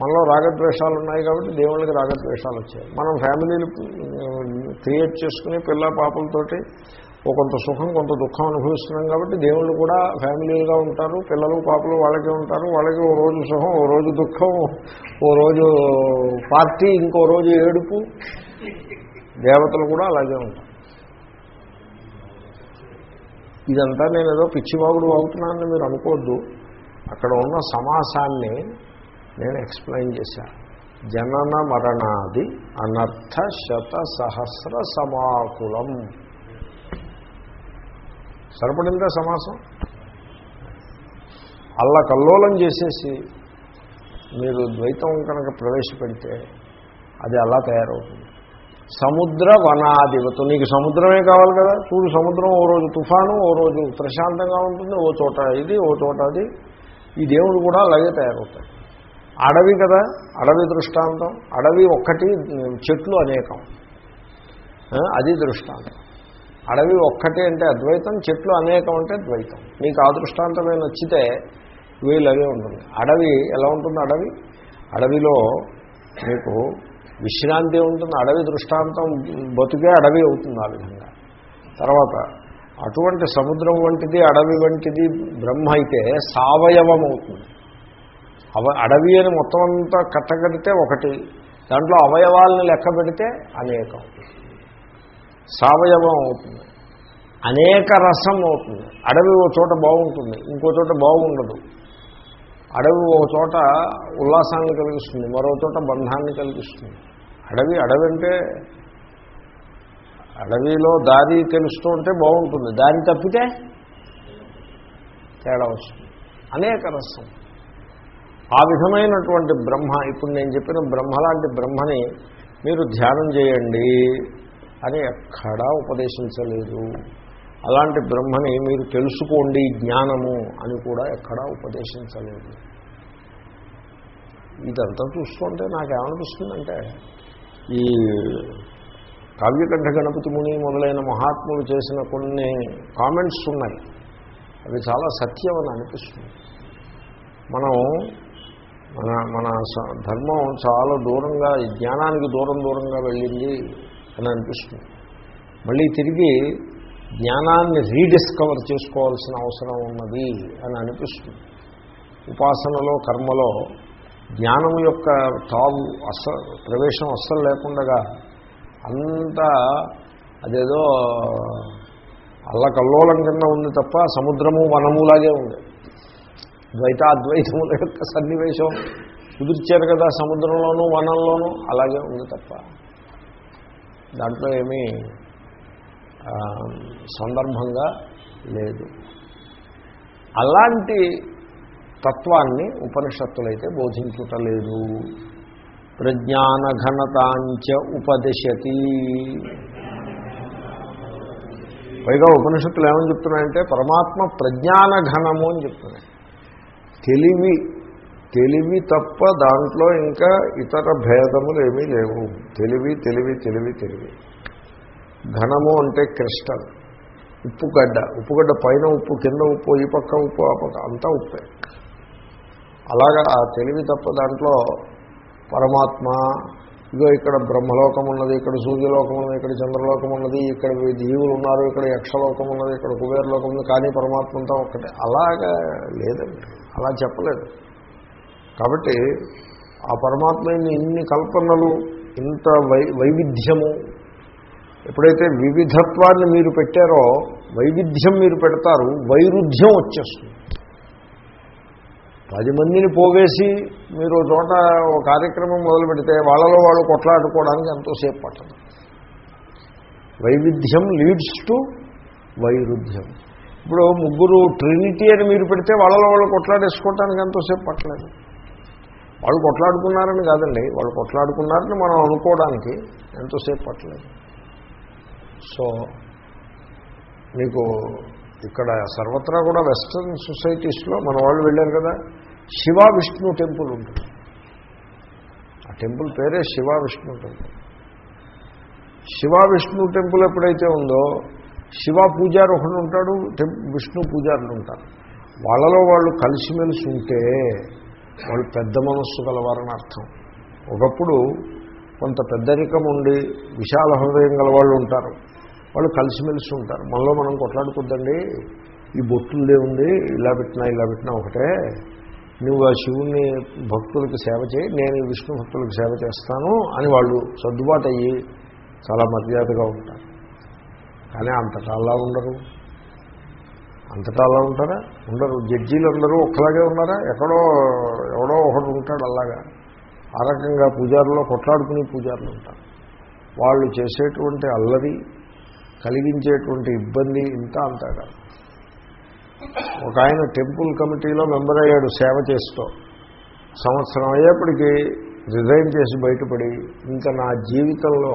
మనలో రాగద్వేషాలు ఉన్నాయి కాబట్టి దేవుళ్ళకి రాగద్వేషాలు వచ్చాయి. మనం ఫ్యామిలీలు క్రియేట్ చేసుకుని పిల్ల పాపలతోటి ఓ కొంత సుఖం కొంత దుఃఖం అనుభవిస్తున్నాం కాబట్టి దేవుళ్ళు కూడా ఫ్యామిలీలుగా ఉంటారు పిల్లలు పాపలు వాళ్ళకే ఉంటారు వాళ్ళకి ఓ రోజు సుఖం ఓ రోజు దుఃఖం ఓ రోజు పార్టీ ఇంకో రోజు ఏడుపు. దేవతలు కూడా అలాగే ఉంటారు. ఇదంతా నేను ఏదో పిచ్చివాగుడు వాగుతున్నానని మీరు అనుకోవద్దు. అక్కడ ఉన్న సమాసాన్ని నేను ఎక్స్ప్లెయిన్ చేశాను జనన మరణాది అనర్థ శత సహస్ర సమాకులం. సరిపడిందా సమాసం? అల్ల కల్లోలం చేసేసి మీరు ద్వైతం కనుక ప్రవేశపెడితే అది అలా తయారవుతుంది. సముద్ర వనాధిపతు నీకు సముద్రమే కావాలి కదా? చూడు సముద్రం ఓ రోజు తుఫాను ఓ రోజు ప్రశాంతంగా ఉంటుంది ఓ చోట ఇది ఓ చోట అది. ఈ దేవుడు కూడా అలాగే తయారవుతాయి అడవి కదా? అడవి దృష్టాంతం. అడవి ఒక్కటి చెట్లు అనేకం. అది దృష్టాంతం. అడవి ఒక్కటే అంటే అద్వైతం చెట్లు అనేకం అంటే ద్వైతం మీకు ఆ దృష్టాంతమే నచ్చితే వీళ్ళవే ఉంటుంది. అడవి ఎలా ఉంటుంది అడవి? అడవిలో మీకు విశ్రాంతి ఉంటుంది అడవి దృష్టాంతం బతుకే అడవి అవుతుంది ఆ విధంగా. తర్వాత అటువంటి సముద్రం వంటిది అడవి వంటిది బ్రహ్మ అయితే సావయవం అవుతుంది. అవ అడవి అని మొత్తం అంతా కట్టగడితే ఒకటి దాంట్లో అవయవాలను లెక్క పెడితే అనేకం. సావయవం అవుతుంది. అనేక రసం అవుతుంది. అడవి ఒక చోట బాగుంటుంది ఇంకో చోట బాగుండదు. అడవి ఒక చోట ఉల్లాసాన్ని కలిగిస్తుంది మరో చోట బంధాన్ని కలిగిస్తుంది. అడవి అడవి అంటే అడవిలో దారి తెలుస్తూ ఉంటే బాగుంటుంది. దారి తప్పితే తేడా వస్తుంది. అనేక రసం. ఆ విధమైనటువంటి బ్రహ్మ ఇప్పుడు నేను చెప్పిన బ్రహ్మ లాంటి బ్రహ్మని మీరు ధ్యానం చేయండి. అని ఎక్కడా ఉపదేశించలేదు. అలాంటి బ్రహ్మని మీరు తెలుసుకోండి జ్ఞానము అని కూడా ఎక్కడా ఉపదేశించలేదు. ఇదంతా చూస్తుంటే నాకేమనిపిస్తుందంటే ఈ కావ్యకంఠ గణపతి ముని మొదలైన మహాత్ములు చేసిన కొన్ని కామెంట్స్ ఉన్నాయి. అవి చాలా సత్యం అని అనిపిస్తుంది. మనం మన మన ధర్మం చాలా దూరంగా ఈ జ్ఞానానికి దూరం దూరంగా వెళ్ళింది అని అనిపిస్తుంది. మళ్ళీ తిరిగి జ్ఞానాన్ని రీడిస్కవర్ చేసుకోవాల్సిన అవసరం ఉన్నది అని అనిపిస్తుంది. ఉపాసనలో కర్మలో జ్ఞానం యొక్క తావు అస్స ప్రవేశం అస్సలు లేకుండా అంతా అదేదో అల్లకల్లోలం కింద ఉంది తప్ప సముద్రము వనములాగే ఉంది. ద్వైతాద్వైతముల యొక్క సన్నివేశం కుదిర్చారు కదా సముద్రంలోనూ వనంలోనూ అలాగే ఉంది తప్ప. దాంట్లో ఏమీ సందర్భంగా లేదు. అలాంటి తత్వాన్ని ఉపనిషత్తులైతే బోధించుటలేదు. ప్రజ్ఞాన ఘనతాంచ ఉపదిశతి. పైగా ఉపనిషత్తులు ఏమని చెప్తున్నాయంటే పరమాత్మ ప్రజ్ఞానఘనము అని చెప్తున్నాయి. తెలివి తెలివి తప్ప దాంట్లో ఇంకా ఇతర భేదములు ఏమీ లేవు. తెలివి తెలివి తెలివి తెలివి. ఘనము అంటే క్రిస్టల్. ఉప్పుగడ్డ ఉప్పుగడ్డ పైన ఉప్పు కింద ఉప్పు ఈ పక్క ఉప్పు ఆ పక్క అంతా ఉప్పే. అలాగా ఆ తెలివి తప్ప దాంట్లో పరమాత్మ ఇగో ఇక్కడ బ్రహ్మలోకం ఉన్నది ఇక్కడ సూర్యలోకం ఉన్నది ఇక్కడ చంద్రలోకం ఉన్నది ఇక్కడ జీవులు ఉన్నారు ఇక్కడ యక్షలోకం ఉన్నది ఇక్కడ కుబేరలోకం ఉంది కానీ పరమాత్మ అంతా ఒక్కటే. అలాగా లేదండి. అలా చెప్పలేదు. కాబట్టి ఆ పరమాత్మ ఇన్ని కల్పనలు ఇంత వై వైవిధ్యము ఎప్పుడైతే వివిధత్వాన్ని మీరు పెట్టారో వైవిధ్యం మీరు పెడతారు వైరుధ్యం వచ్చేస్తుంది. పది మందిని పోగేసి మీరు చోట ఓ కార్యక్రమం మొదలు పెడితే వాళ్ళలో వాళ్ళు కొట్లాడుకోవడానికి ఎంతోసేపు పట్టదు. వైవిధ్యం లీడ్స్ టు వైరుధ్యం. ఇప్పుడు ముగ్గురు ట్రినిటీ అని మీరు పెడితే వాళ్ళలో వాళ్ళు కొట్లాడేసుకోవడానికి ఎంతోసేపు పట్టలేదు. వాళ్ళు కొట్లాడుకున్నారని కాదండి. వాళ్ళు కొట్లాడుకున్నారని మనం అనుకోవడానికి ఎంతోసేపు పట్టలేదు. సో మీకు ఇక్కడ సర్వత్రా కూడా వెస్ట్రన్ సొసైటీస్లో మన వాళ్ళు వెళ్ళారు కదా శివ విష్ణు టెంపుల్ ఉంటుంది. ఆ టెంపుల్ పేరే శివ విష్ణు టెంపుల్. శివ విష్ణు టెంపుల్ ఎప్పుడైతే ఉందో శివ పూజారి ఒకడు ఉంటాడు విష్ణు పూజారులు ఉంటారు. వాళ్ళలో వాళ్ళు కలిసిమెలిసి ఉంటే వాళ్ళు పెద్ద మనస్సు గలవారని అర్థం. ఒకప్పుడు కొంత పెద్దరికం ఉండి విశాల హృదయం గల వాళ్ళు ఉంటారు. వాళ్ళు కలిసిమెలిసి ఉంటారు. మనలో మనం కొట్లాడుకోద్దండి. ఈ బొట్టులదే ఉంది ఇలా పెట్టినా ఇలా పెట్టినా ఒకటే. నువ్వు ఆ శివుణ్ణి భక్తులకు సేవ చేయి నేను విష్ణు భక్తులకు సేవ చేస్తాను అని వాళ్ళు సర్దుబాటు అయ్యి చాలా మర్యాదగా ఉంటారు. కానీ అంతటా అలా ఉండరు. అంతటా అలా ఉంటారా? ఉండరు. జడ్జీలు అందరూ ఒక్కలాగే ఉన్నారా? ఎక్కడో ఎవడో ఒకడు ఉంటాడు అలాగా. ఆ రకంగా పూజారులో కొట్లాడుకునే పూజారులు ఉంటారు. వాళ్ళు చేసేటువంటి అల్లరి కలిగించేటువంటి ఇబ్బంది ఇంత అంతా కాదు ఒక ఆయన టెంపుల్ కమిటీలో మెంబర్ అయ్యాడు సేవ చేస్తూ. సంవత్సరం అయ్యేప్పటికీ రిజైన్ చేసి బయటపడి ఇంకా నా జీవితంలో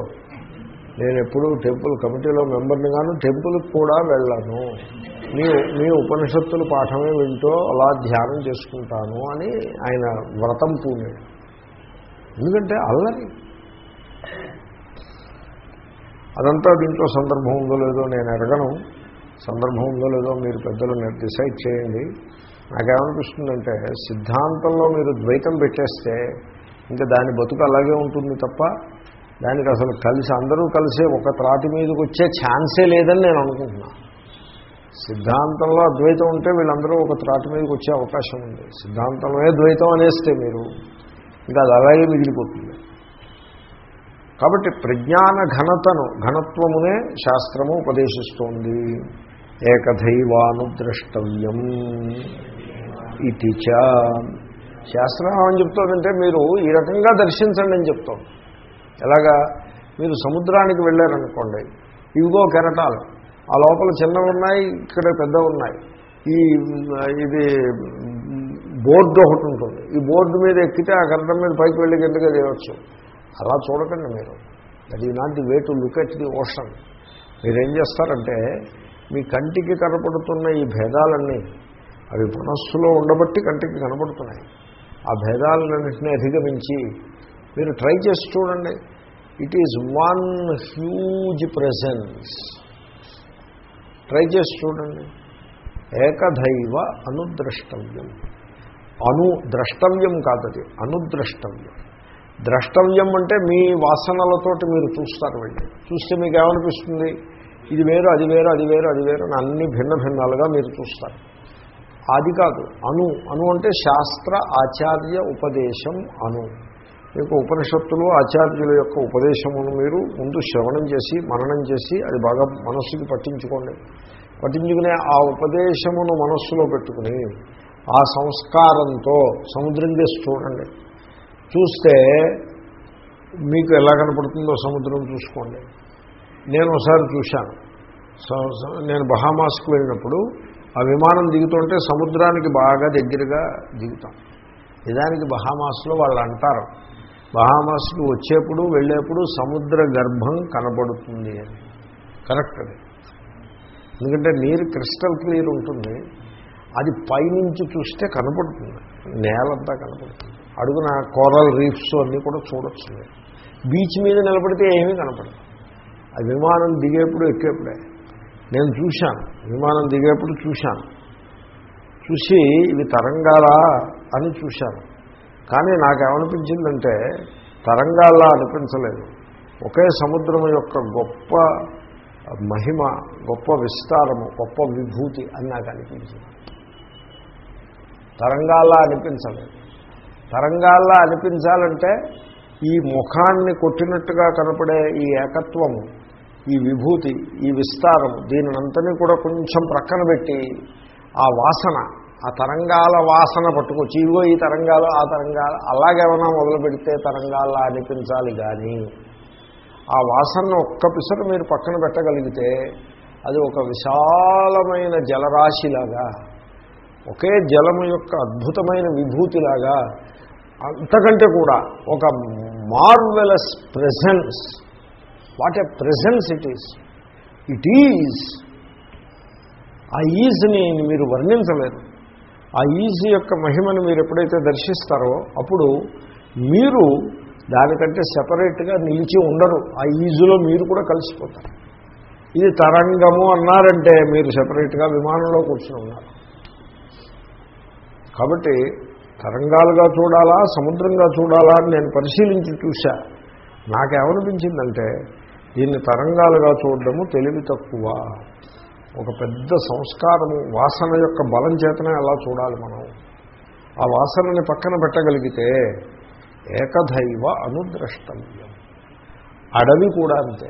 నేను ఎప్పుడూ టెంపుల్ కమిటీలో మెంబర్ని గాను టెంపుల్కి కూడా వెళ్ళను. మీ మీ ఉపనిషత్తుల పాఠమే వింటూ అలా ధ్యానం చేసుకుంటాను అని ఆయన వ్రతం పూనాడు ఎందుకంటే అల్లరి. అదంతా దీంట్లో సందర్భం ఉందో లేదో నేను ఎరగను సందర్భం ఉందో లేదో మీరు పెద్దలు డిసైడ్ చేయండి. నాకేమనిపిస్తుందంటే సిద్ధాంతంలో మీరు ద్వైతం పెట్టేస్తే ఇంకా దాని బతుకు అలాగే ఉంటుంది తప్ప దానికి అసలు కలిసి అందరూ కలిసే ఒక త్రాటి మీదకి వచ్చే ఛాన్సే లేదని నేను అనుకుంటున్నాను సిద్ధాంతంలో అద్వైతం ఉంటే వీళ్ళందరూ ఒక త్రాటి మీదకి వచ్చే అవకాశం ఉంది. సిద్ధాంతంలో ద్వైతం అనేస్తే మీరు ఇంకా అది అలాగే మిగిలిపోతుంది. కాబట్టి ప్రజ్ఞాన ఘనతను ఘనత్వమునే శాస్త్రము ఉపదేశిస్తోంది. ఏకధైవానుద్రష్టవ్యం ఇది చ. శాస్త్రం ఏమని చెప్తోందంటే మీరు ఈ రకంగా దర్శించండి అని చెప్తాం ఎలాగా? మీరు సముద్రానికి వెళ్ళారనుకోండి ఇవిగో కెరటాలు. ఆ లోపల చిన్నవి ఉన్నాయి ఇక్కడ పెద్దవి ఉన్నాయి. ఈ ఇది బోర్డు ఒకటి ఉంటుంది. ఈ బోర్డు మీద ఎక్కితే ఆ కెరటం మీద పైకి వెళ్ళి కిందగా చేయవచ్చు అలా చూడకండి మీరు. That is not the way to look at the ocean. మీరేం చేస్తారంటే మీ కంటికి కనపడుతున్న ఈ భేదాలన్నీ అవి మనస్సులో ఉండబట్టి కంటికి కనపడుతున్నాయి. ఆ భేదాలన్నింటినీ అధిగమించి మీరు ట్రై చేసి చూడండి. It is one huge presence try చేసి చూడండి. ఏకదైవ అనుద్రష్టవ్యం. అను ద్రష్టవ్యం కాదది అనుద్రష్టవ్యం. ద్రష్టవ్యం అంటే మీ వాసనలతోటి మీరు చూస్తారు వెళ్ళి. చూస్తే మీకు ఏమనిపిస్తుంది ఇది వేరు అది వేరు అది వేరు అది వేరు అని అన్ని భిన్న భిన్నాలుగా మీరు చూస్తారు. అది కాదు అను. అను అంటే శాస్త్ర ఆచార్య ఉపదేశం అను. మీకు ఉపనిషత్తులు ఆచార్యుల యొక్క ఉపదేశమును మీరు ముందు శ్రవణం చేసి మననం చేసి అది బాగా మనస్సుకి పట్టించుకోండి. పట్టించుకునే ఆ ఉపదేశమును మనస్సులో పెట్టుకుని ఆ సంస్కారంతో సముద్రం చేసి చూడండి. చూస్తే మీకు ఎలా కనపడుతుందో సముద్రం చూసుకోండి. నేను ఒకసారి చూశాను. నేను బహామాస్కి వెళ్ళినప్పుడు ఆ విమానం దిగుతుంటే సముద్రానికి బాగా దగ్గరగా దిగుతాం. నిజానికి బహామాస్లో వాళ్ళు అంటారు బహామాస్కి వచ్చేప్పుడు వెళ్ళేప్పుడు సముద్ర గర్భం కనబడుతుంది అని. కరెక్ట్ అది. ఎందుకంటే నీరు క్రిస్టల్ క్లియర్ ఉంటుంది. అది పైనుంచి చూస్తే కనపడుతుంది నేలంతా కనపడుతుంది అడుగున కోరల్ రీఫ్స్ అన్నీ కూడా చూడొచ్చు. బీచ్ మీద నిలబడితే ఏమీ కనపడదు. ఆ విమానం దిగేప్పుడు ఎక్కేప్పుడే. నేను చూశాను. విమానం దిగేప్పుడు చూశాను. చూసి ఇవి తరంగాలా అని చూశాను. కానీ నాకేమనిపించిందంటే తరంగాల్లా అనిపించలేదు. ఒకే సముద్రం యొక్క గొప్ప మహిమ గొప్ప విస్తారము గొప్ప విభూతి అని నాకు అనిపించింది తరంగాల్లా అనిపించలేదు. తరంగాల్లా అనిపించాలంటే ఈ ముఖాన్ని కొట్టినట్టుగా కనపడే ఈ ఏకత్వము ఈ విభూతి ఈ విస్తారము దీనినంతని కూడా కొంచెం ప్రక్కన పెట్టి ఆ వాసన ఆ తరంగాల వాసన పట్టుకొచ్చి ఇవో ఈ తరంగాలు ఆ తరంగాలు అలాగేమైనా మొదలు పెడితే తరంగాల్లా అనిపించాలి కానీ ఆ వాసనను ఒక్క పిసరు మీరు పక్కన పెట్టగలిగితే అది ఒక విశాలమైన జలరాశిలాగా ఒకే జలము యొక్క అద్భుతమైన విభూతిలాగా అంతకంటే కూడా ఒక marvellous presence what a presence it is. It is. ఆ ఈజ్ని మీరు వర్ణించలేరు. ఆ ఈజ్ యొక్క మహిమను మీరు ఎప్పుడైతే దర్శిస్తారో అప్పుడు మీరు దానికంటే సెపరేట్గా నిలిచి ఉండరు. ఆ ఈజులో మీరు కూడా కలిసిపోతారు. ఇది తరంగము అన్నారంటే మీరు సెపరేట్గా విమానంలో కూర్చుని ఉన్నారు. కాబట్టి తరంగాలుగా చూడాలా సముద్రంగా చూడాలా అని నేను పరిశీలించి చూశా. నాకేమనిపించిందంటే దీన్ని తరంగాలుగా చూడడము తెలివి తక్కువ. ఒక పెద్ద సంస్కారము వాసన యొక్క బలం చేతనే అలా చూడాలి మనం. ఆ వాసనని పక్కన పెట్టగలిగితే ఏకదైవ అనుద్రష్టవ్యం. అడవి కూడా అంతే.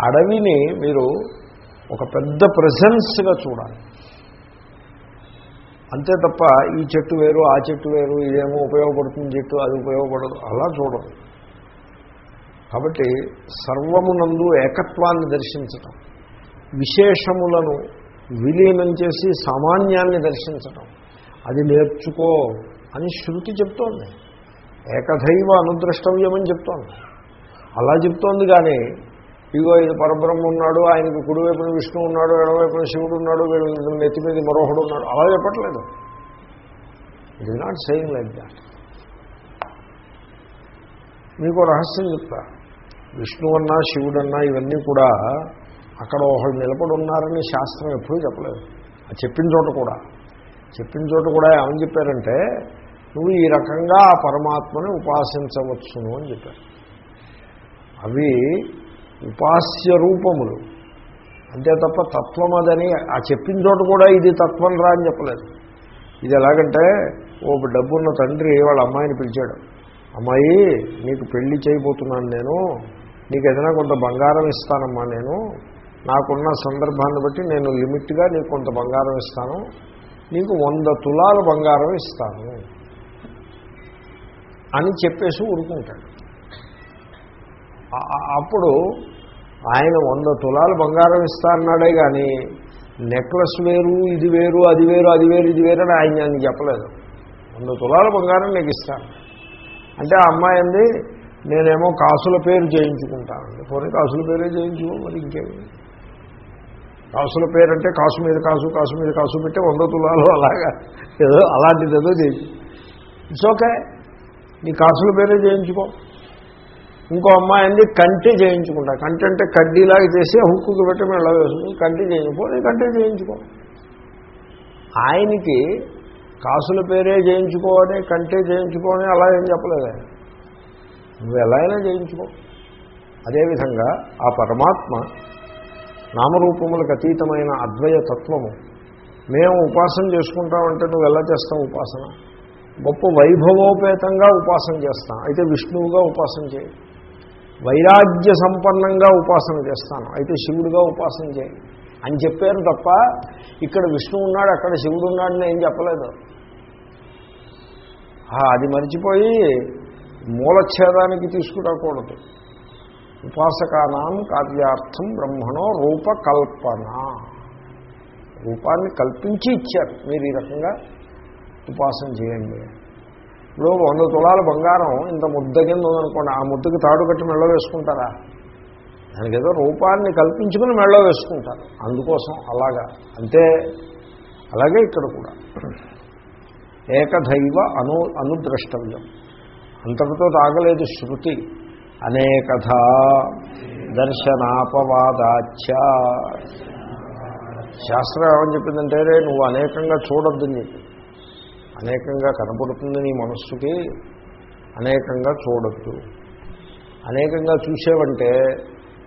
అడవిని మీరు ఒక పెద్ద ప్రజెన్స్గా చూడాలి. అంతే తప్ప ఈ చెట్టు వేరు ఆ చెట్టు వేరు ఇదేమో ఉపయోగపడుతుంది చెట్టు అది ఉపయోగపడదు అలా చూడదు కాబట్టి సర్వమునందు ఏకత్వాన్ని దర్శించటం. విశేషములను విలీనం చేసి సామాన్యాన్ని దర్శించటం. అది నేర్చుకో అని శృతి చెప్తోంది. ఏకధైవ అనుద్రష్టవ్యమని చెప్తోంది. అలా చెప్తోంది కానీ ఇగో ఇది పరబ్రహ్మ ఉన్నాడు ఆయనకు కుడివైపున విష్ణు ఉన్నాడు ఎడవైపున శివుడు ఉన్నాడు వీళ్ళు నెత్తి మీద మరొకడు ఉన్నాడు. అలా చెప్పట్లేదు. It is not saying like that మీకు రహస్యం చెప్తా. విష్ణువన్నా శివుడన్నా ఇవన్నీ కూడా అక్కడ ఒకళ్ళు నిలబడి ఉన్నారని శాస్త్రం ఎప్పుడూ చెప్పలేదు. అది చెప్పిన చోట కూడా. చెప్పిన చోట కూడా ఏమని చెప్పారంటే నువ్వు ఈ రకంగా ఆ పరమాత్మని ఉపాసించవచ్చును అని చెప్పారు. అవి ఉపాస్య రూపములు. అంతే తప్ప తత్వం అదని ఆ చెప్పిన చోట కూడా ఇది తత్వం రా అని చెప్పలేదు. ఇది ఎలాగంటే ఓ డబ్బున్న తండ్రి వాళ్ళ అమ్మాయిని పిలిచాడు. అమ్మాయి నీకు పెళ్ళి చేయబోతున్నాను నేను. నీకు ఏదైనా కొంత బంగారం ఇస్తానమ్మా నేను. నాకున్న సందర్భాన్ని బట్టి నేను లిమిట్గా నీకు కొంత బంగారం ఇస్తాను. నీకు వంద తులాల బంగారం ఇస్తాను. అని చెప్పేసి ఊరుకుంటాడు. అప్పుడు ఆయన వంద తులాలు బంగారం ఇస్తా అన్నాడే కానీ నెక్లెస్ వేరు ఇది వేరు అది వేరు అది వేరు ఇది వేరు అని ఆయన నేను చెప్పలేదు. వంద తులాల బంగారం నీకు ఇస్తాను. అంటే ఆ అమ్మాయి అంది నేనేమో కాసుల పేరు చేయించుకుంటానండి పోనీ కాసుల పేరే చేయించుకో మరి ఇంకేమి కాసుల పేరు అంటే కాసు మీద కాసు కాసు మీద కాసు పెట్టి వంద తులాలు అలాగా. ఏదో అలాంటిది ఏదో చేయించు ఇట్స్ ఓకే నీ కాసుల పేరే చేయించుకో. ఇంకో అమ్మాయి కంటి చేయించుకుంటా. కంటి అంటే కడ్డీలాగా చేసి హుక్కుకి పెట్టి మెళ్ళ వేసుకుని కంటి చేయించుకో నీ కంటి చేయించుకో. ఆయనకి కాసుల పేరే చేయించుకో అని కంటే చేయించుకో అని అలా ఏం చెప్పలేదు. ఆయన. నువ్వు ఎలా అయినా చేయించుకో. అదేవిధంగా ఆ పరమాత్మ నామరూపములకు అతీతమైన అద్వయ తత్వము. మేము ఉపాసన చేసుకుంటామంటే నువ్వు ఎలా చేస్తావు ఉపాసన? గొప్ప వైభవోపేతంగా ఉపాసన చేస్తాం అయితే విష్ణువుగా ఉపాసన చేయి. వైరాగ్య సంపన్నంగా ఉపాసన చేస్తాను. అయితే శివుడిగా ఉపాసన చేయి. అని చెప్పారు తప్ప ఇక్కడ విష్ణువు ఉన్నాడు అక్కడ శివుడు ఉన్నాడని ఏం చెప్పలేదు. అది మర్చిపోయి మూలఛేదానికి తీసుకురాకూడదు. ఉపాసకానాం కార్యార్థం బ్రహ్మణో రూపకల్పన. రూపాన్ని కల్పించి ఇచ్చారు. మీరు ఈ రకంగా ఉపాసన చేయండి. ఇప్పుడు వంద తులాల బంగారం ఇంత ముద్ద కింద ఉందనుకోండి ఆ ముద్దకి తాడు కట్టి మెళ్ళ వేసుకుంటారా? దానికి ఏదో రూపాన్ని కల్పించుకుని మెళ్ళ వేసుకుంటారు. అందుకోసం అలాగా. అంతే అలాగే ఇక్కడ కూడా. ఏకదైవ అను అనుద్రష్టవ్యం. అంతటితో తాగలేదు శృతి. అనేకథ దర్శనాపవాదాచ శాస్త్రం ఏమని చెప్పిందంటే రే నువ్వు అనేకంగా చూడొద్దని చెప్పి అనేకంగా కనపడుతుంది నీ మనస్సుకి అనేకంగా చూడొద్దు. అనేకంగా చూసేవంటే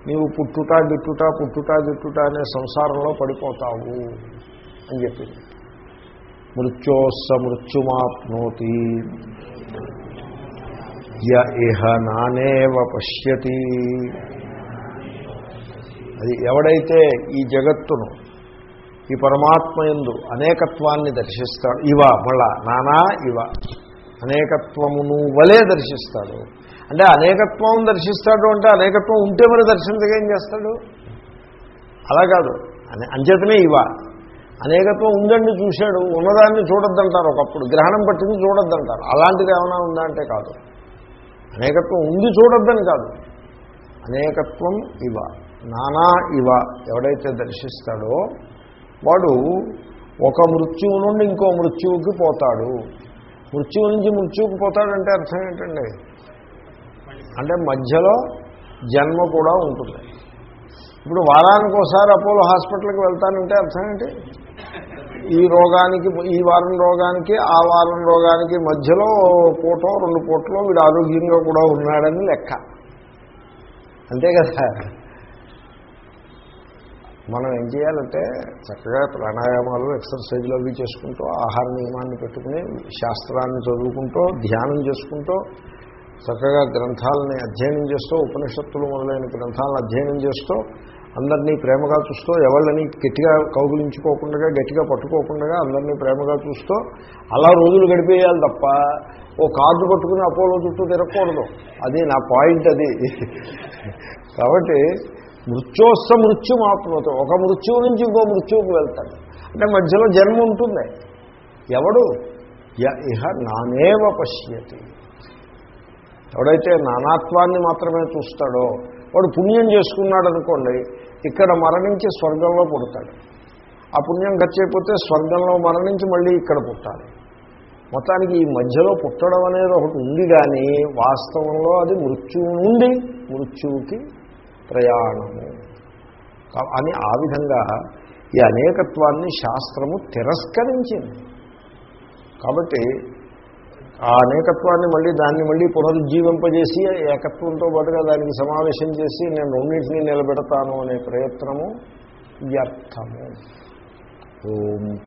నీవు పుట్టుట గిట్టుట పుట్టుట గిట్టుట అనే సంసారంలో పడిపోతావు అని చెప్పింది. మృత్యోస్స మృత్యుమాప్నోతి. య ఇహ నానేవ పశ్యతి. అది ఎవడైతే ఈ జగత్తును ఈ పరమాత్మ ఎందు అనేకత్వాన్ని దర్శిస్తాడు ఇవ మళ్ళా నానా ఇవ అనేకత్వమును వలే దర్శిస్తాడు. అంటే అనేకత్వం దర్శిస్తాడు అంటే అనేకత్వం ఉంటే మరి దర్శించగా ఏం చేస్తాడు? అలా కాదు. అనే అంచేతనే ఇవ. అనేకత్వం ఉందండి చూశాడు ఉన్నదాన్ని చూడొద్దంటారు ఒకప్పుడు గ్రహణం పట్టింది చూడొద్దంటారు. అలాంటిది ఏమైనా ఉందా అంటే కాదు. అనేకత్వం ఉంది చూడొద్దని కాదు. అనేకత్వం ఇవ నానా ఇవ ఎవడైతే దర్శిస్తాడో వాడు ఒక మృత్యువు నుండి ఇంకో మృత్యువుకి పోతాడు. మృత్యువు నుంచి మృత్యువుకి పోతాడంటే అర్థం ఏంటండి? అంటే మధ్యలో జన్మ కూడా ఉంటుంది. ఇప్పుడు వారానికి ఒకసారి అపోలో హాస్పిటల్కి వెళ్తానంటే అర్థం ఏంటి? ఈ రోగానికి ఈ వారం రోగానికి ఆ వారం రోగానికి మధ్యలో పూటో రెండు పూటలో వీడు ఆరోగ్యంగా కూడా ఉన్నాడని లెక్క. అంతే కదా. మనం ఏం చేయాలంటే చక్కగా ప్రాణాయామాలు ఎక్సర్సైజ్లు అవి చేసుకుంటూ ఆహార నియమాన్ని పెట్టుకుని శాస్త్రాన్ని చదువుకుంటూ ధ్యానం చేసుకుంటూ చక్కగా గ్రంథాలని అధ్యయనం చేస్తూ ఉపనిషత్తులు మొదలైన గ్రంథాలను అధ్యయనం చేస్తూ అందరినీ ప్రేమగా చూస్తూ ఎవళ్ళని గట్టిగా కౌగులించుకోకుండా గట్టిగా పట్టుకోకుండా అందరినీ ప్రేమగా చూస్తూ అలా రోజులు గడిపేయాలి తప్ప ఓ కార్డు పట్టుకుని అపోలో చుట్టూ తిరగకూడదు. అది నా పాయింట్ అది. కాబట్టి మృత్యోస్త మృత్యు మాత్రమతో ఒక మృత్యువు నుంచి ఇంకో మృత్యువుకి వెళ్తాడు. అంటే మధ్యలో జన్మ ఉంటుంది. ఎవడు? య- ఇహ నానేవ పశ్యతి. ఎవడైతే నానాత్వాన్ని మాత్రమే చూస్తాడో వాడు పుణ్యం చేసుకున్నాడు అనుకోండి ఇక్కడ మరణించి స్వర్గంలో పుడతాడు. ఆ పుణ్యం ఖర్చైపోతే స్వర్గంలో మరణించి మళ్ళీ ఇక్కడ పుట్టాలి. మొత్తానికి ఈ మధ్యలో పుట్టడం అనేది ఒకటి ఉంది కానీ వాస్తవంలో అది మృత్యువు నుండి మృత్యువుకి ప్రయాణము. అని ఆ విధంగా ఈ అనేకత్వాన్ని శాస్త్రము తిరస్కరించింది. కాబట్టి ఆ అనేకత్వాన్ని మళ్ళీ దాన్ని మళ్ళీ పునరుజ్జీవింపజేసి ఏకత్వంతో పాటుగా దానికి సమావేశం చేసి నేను రెండింటినీ నిలబెడతాను అనే ప్రయత్నము వ్యర్థము. ఓం